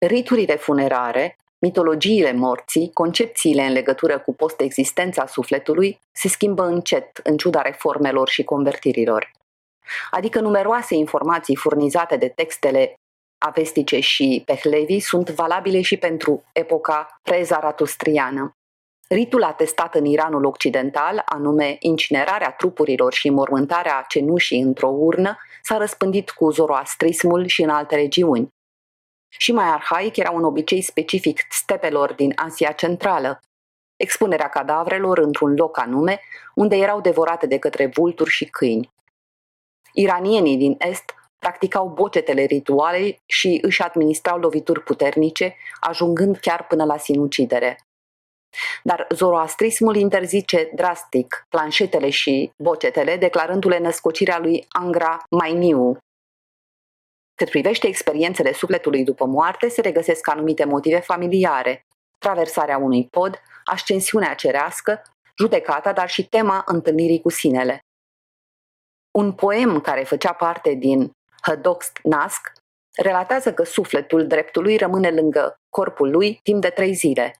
Riturile funerare, mitologiile morții, concepțiile în legătură cu post-existența sufletului se schimbă încet în ciuda reformelor și convertirilor. Adică numeroase informații furnizate de textele avestice și Pehlevi sunt valabile și pentru epoca prezaratustriană. Ritul atestat în Iranul Occidental, anume incinerarea trupurilor și mormântarea cenușii într-o urnă, s-a răspândit cu zoroastrismul și în alte regiuni. Și mai arhaic era un obicei specific stepelor din Asia Centrală, expunerea cadavrelor într-un loc anume, unde erau devorate de către vulturi și câini. Iranienii din Est practicau bocetele rituale și își administrau lovituri puternice, ajungând chiar până la sinucidere. Dar zoroastrismul interzice drastic planșetele și bocetele, declarându-le născocirea lui Angra Mainiu. Cât privește experiențele sufletului după moarte, se regăsesc anumite motive familiare, traversarea unui pod, ascensiunea cerească, judecata, dar și tema întâlnirii cu sinele. Un poem care făcea parte din Hădox Nasc relatează că sufletul dreptului rămâne lângă corpul lui timp de trei zile.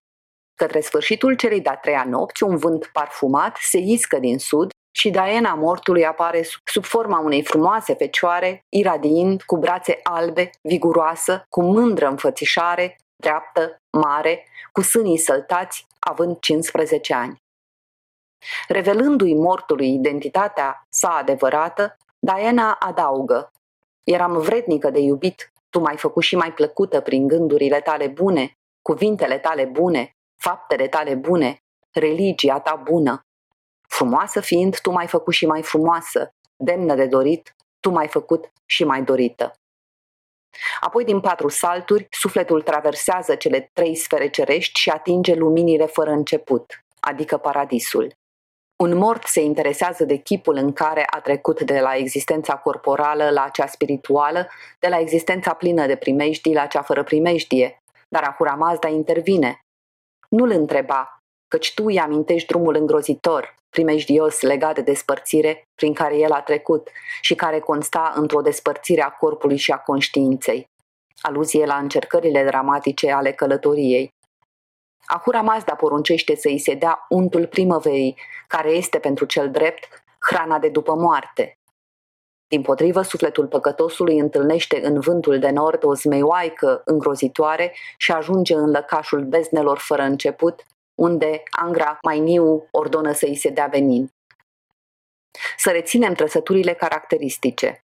Către sfârșitul celei de-a treia nopți, un vânt parfumat se iscă din sud și Diana mortului apare sub forma unei frumoase fecioare, iradiind, cu brațe albe, viguroasă, cu mândră înfățișare, dreaptă, mare, cu sânii săltați, având 15 ani. Revelându-i mortului identitatea sa adevărată, Diana adaugă Eram vrednică de iubit, tu m-ai făcut și mai plăcută prin gândurile tale bune, cuvintele tale bune, faptele tale bune, religia ta bună. Frumoasă fiind, tu m-ai făcut și mai frumoasă, demnă de dorit, tu m-ai făcut și mai dorită. Apoi, din patru salturi, sufletul traversează cele trei sfere cerești și atinge luminile fără început, adică paradisul. Un mort se interesează de chipul în care a trecut de la existența corporală la cea spirituală, de la existența plină de primejdii la cea fără primejdie, dar Ahura Mazda intervine. Nu-l întreba, căci tu îi amintești drumul îngrozitor, primejdios legat de despărțire prin care el a trecut și care consta într-o despărțire a corpului și a conștiinței. Aluzie la încercările dramatice ale călătoriei. Ahura Mazda poruncește să îi se dea untul primăverii, care este pentru cel drept hrana de după moarte. Din potrivă, sufletul păcătosului întâlnește în vântul de nord o zmeioaică îngrozitoare și ajunge în lăcașul beznelor fără început, unde Angra Mainiu ordonă să îi se dea venin. Să reținem trăsăturile caracteristice.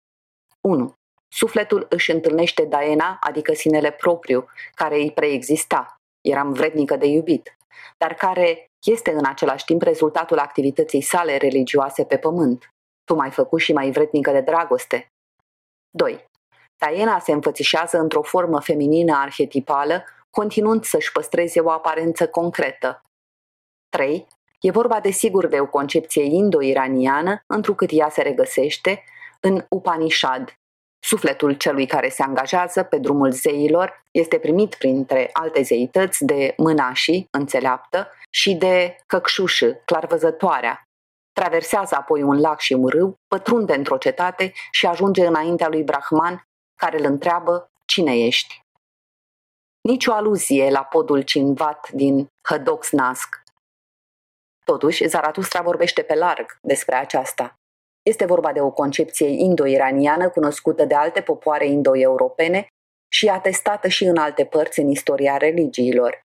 1. Sufletul își întâlnește Daena, adică sinele propriu, care îi preexista eram vrednică de iubit, dar care este în același timp rezultatul activității sale religioase pe pământ. Tu m-ai făcut și mai vrednică de dragoste. 2. Taiena se înfățișează într-o formă feminină arhetipală, continuând să-și păstreze o aparență concretă. 3. E vorba de sigur de o concepție indo-iraniană, întrucât ea se regăsește în Upanishad, Sufletul celui care se angajează pe drumul zeilor este primit printre alte zeități de mânașii, înțeleaptă, și de căcșușă, clarvăzătoarea. Traversează apoi un lac și un râu, pătrunde într-o cetate și ajunge înaintea lui Brahman, care îl întreabă cine ești. Nici o aluzie la podul cinvat din Hădox Nasc. Totuși, Zaratustra vorbește pe larg despre aceasta. Este vorba de o concepție indo-iraniană cunoscută de alte popoare indo-europene și atestată și în alte părți în istoria religiilor.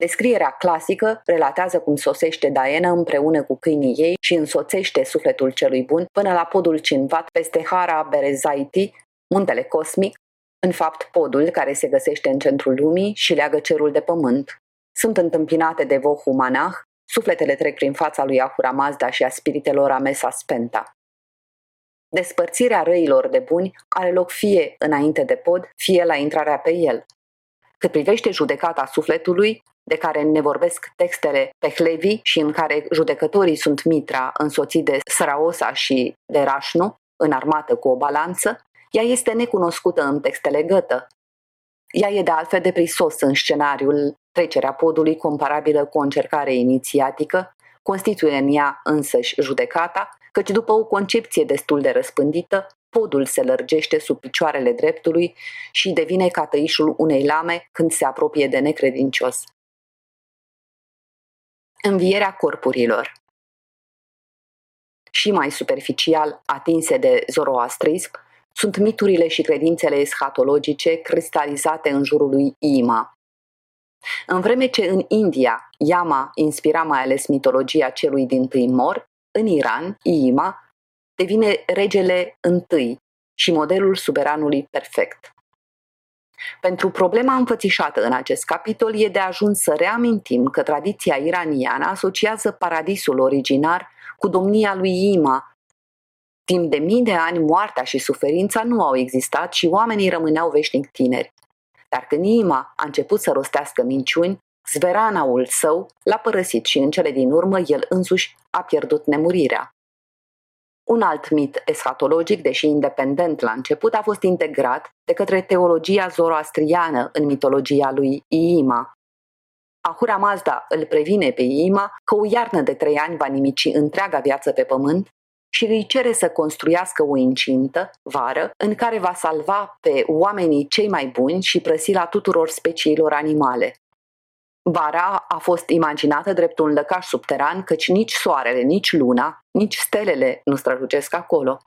Descrierea clasică relatează cum sosește Daena împreună cu câinii ei și însoțește sufletul celui bun până la podul cinvat peste Hara Berezaiti, muntele cosmic, în fapt podul care se găsește în centrul lumii și leagă cerul de pământ. Sunt întâmpinate de Vohu Manah, Sufletele trec prin fața lui Ahura Mazda și a spiritelor Amesa Spenta. Despărțirea răilor de buni are loc fie înainte de pod, fie la intrarea pe el. Cât privește judecata sufletului, de care ne vorbesc textele pe Hlevi și în care judecătorii sunt Mitra, însoțit de Sraosa și de Rașnu, armată cu o balanță, ea este necunoscută în textele gătă. Ea e de altfel de prisos în scenariul trecerea podului comparabilă cu o încercare inițiatică, constituie în ea însăși judecata, căci după o concepție destul de răspândită, podul se lărgește sub picioarele dreptului și devine ca tăișul unei lame când se apropie de necredincios. Învierea corpurilor Și mai superficial atinse de zoroastrism, sunt miturile și credințele eschatologice cristalizate în jurul lui Ima. În vreme ce în India Yama inspira mai ales mitologia celui din tâi mor, în Iran, Ima devine regele întâi și modelul suveranului perfect. Pentru problema înfățișată în acest capitol e de ajuns să reamintim că tradiția iraniană asociază paradisul originar cu domnia lui Ima. Timp de mii de ani, moartea și suferința nu au existat și oamenii rămâneau veșnic tineri. Dar când Ima a început să rostească minciuni, zveranaul său l-a părăsit și în cele din urmă el însuși a pierdut nemurirea. Un alt mit eschatologic, deși independent la început, a fost integrat de către teologia zoroastriană în mitologia lui Iima. Ahura Mazda îl previne pe Iima că o iarnă de trei ani va nimici întreaga viață pe pământ și îi cere să construiască o incintă, vară, în care va salva pe oamenii cei mai buni și prăsila tuturor speciilor animale. Vara a fost imaginată drept un lăcaș subteran, căci nici soarele, nici luna, nici stelele nu strălucesc acolo.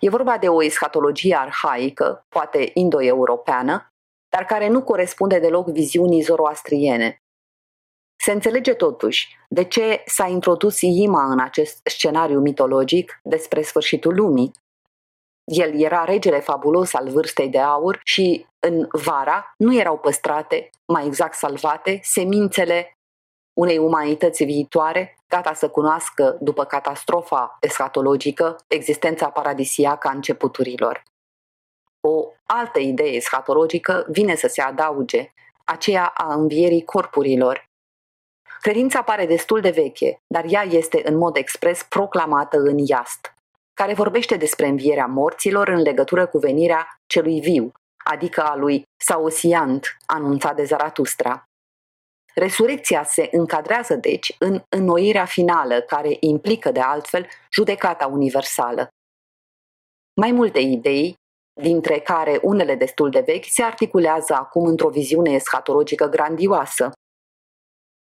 E vorba de o eschatologie arhaică, poate indo-europeană, dar care nu corespunde deloc viziunii zoroastriene. Se înțelege totuși de ce s-a introdus Ima în acest scenariu mitologic despre sfârșitul lumii. El era regele fabulos al vârstei de aur și în vara nu erau păstrate, mai exact salvate, semințele unei umanități viitoare, gata să cunoască, după catastrofa eschatologică, existența paradisiacă a începuturilor. O altă idee eschatologică vine să se adauge, aceea a învierii corpurilor. Credința pare destul de veche, dar ea este în mod expres proclamată în Iast, care vorbește despre învierea morților în legătură cu venirea celui viu, adică a lui Saosiant, anunțat de Zaratustra. Resurecția se încadrează, deci, în înnoirea finală, care implică, de altfel, judecata universală. Mai multe idei, dintre care unele destul de vechi, se articulează acum într-o viziune eschatologică grandioasă.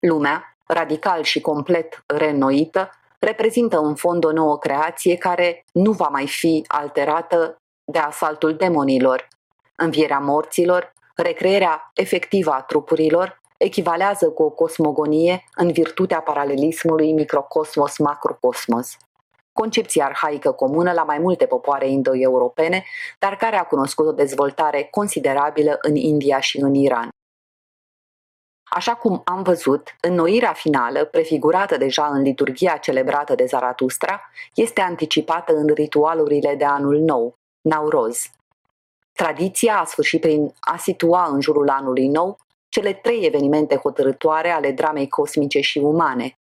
Lumea, radical și complet reînnoită, reprezintă în fond o nouă creație care nu va mai fi alterată de asaltul demonilor, învierea morților, recrearea efectivă a trupurilor, echivalează cu o cosmogonie în virtutea paralelismului microcosmos-macrocosmos. Concepția arhaică comună la mai multe popoare indo-europene, dar care a cunoscut o dezvoltare considerabilă în India și în Iran. Așa cum am văzut, înnoirea finală, prefigurată deja în liturgia celebrată de Zaratustra, este anticipată în ritualurile de anul nou, Nauroz. Tradiția a sfârșit prin a situa în jurul anului nou cele trei evenimente hotărătoare ale dramei cosmice și umane.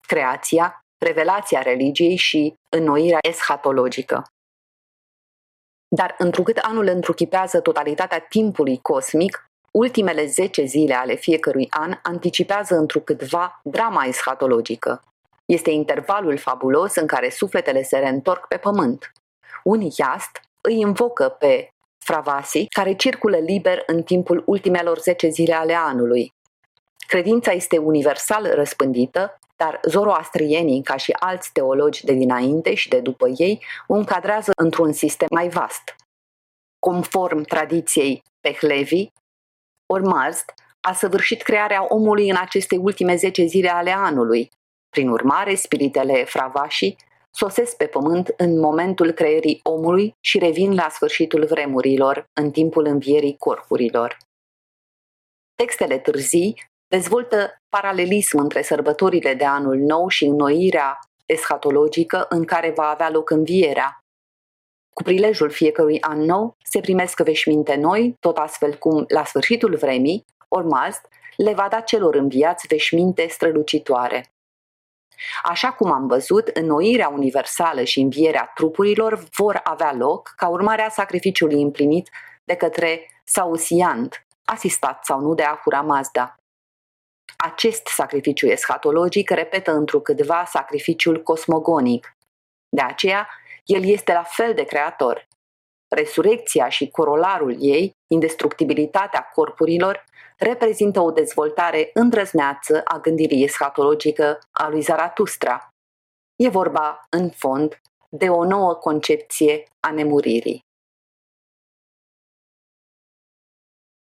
Creația, revelația religiei și înnoirea eschatologică. Dar întrucât anul întruchipează totalitatea timpului cosmic, ultimele zece zile ale fiecărui an anticipează întrucâtva drama eschatologică. Este intervalul fabulos în care sufletele se reîntorc pe pământ. Un iast îi invocă pe Fravasi, care circulă liber în timpul ultimelor 10 zile ale anului. Credința este universal răspândită, dar zoroastrienii, ca și alți teologi de dinainte și de după ei, o încadrează într-un sistem mai vast. Conform tradiției Pehlevi, Ormazd a săvârșit crearea omului în aceste ultime 10 zile ale anului. Prin urmare, spiritele Fravashi sosesc pe pământ în momentul creierii omului și revin la sfârșitul vremurilor, în timpul învierii corpurilor. Textele târzii dezvoltă paralelism între sărbătorile de anul nou și înnoirea eschatologică în care va avea loc învierea. Cu prilejul fiecărui an nou se primesc veșminte noi, tot astfel cum, la sfârșitul vremii, Ormazd le va da celor înviați veșminte strălucitoare. Așa cum am văzut, înnoirea universală și învierea trupurilor vor avea loc ca urmare a sacrificiului împlinit de către Sausiant, asistat sau nu de Ahura Mazda. Acest sacrificiu eschatologic repetă întrucâtva sacrificiul cosmogonic. De aceea, el este la fel de creator. Resurecția și corolarul ei, indestructibilitatea corpurilor, reprezintă o dezvoltare îndrăzneață a gândirii eschatologică a lui Zaratustra. E vorba, în fond, de o nouă concepție a nemuririi.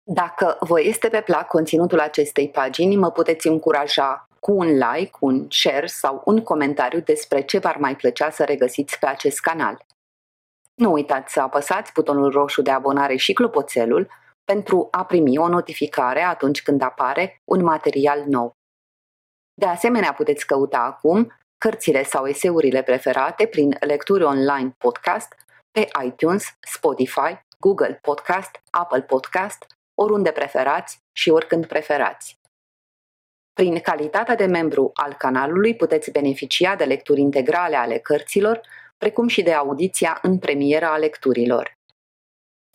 Dacă vă este pe plac conținutul acestei pagini, mă puteți încuraja cu un like, un share sau un comentariu despre ce v-ar mai plăcea să regăsiți pe acest canal. Nu uitați să apăsați butonul roșu de abonare și clopoțelul pentru a primi o notificare atunci când apare un material nou. De asemenea, puteți căuta acum cărțile sau eseurile preferate prin lecturi online podcast pe iTunes, Spotify, Google Podcast, Apple Podcast, oriunde preferați și oricând preferați. Prin calitatea de membru al canalului puteți beneficia de lecturi integrale ale cărților, precum și de audiția în premieră a lecturilor.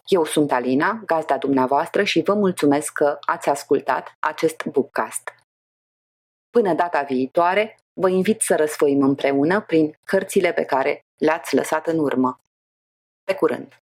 Eu sunt Alina, gazda dumneavoastră și vă mulțumesc că ați ascultat acest bookcast. Până data viitoare, vă invit să răsfoim împreună prin cărțile pe care le-ați lăsat în urmă. Pe curând!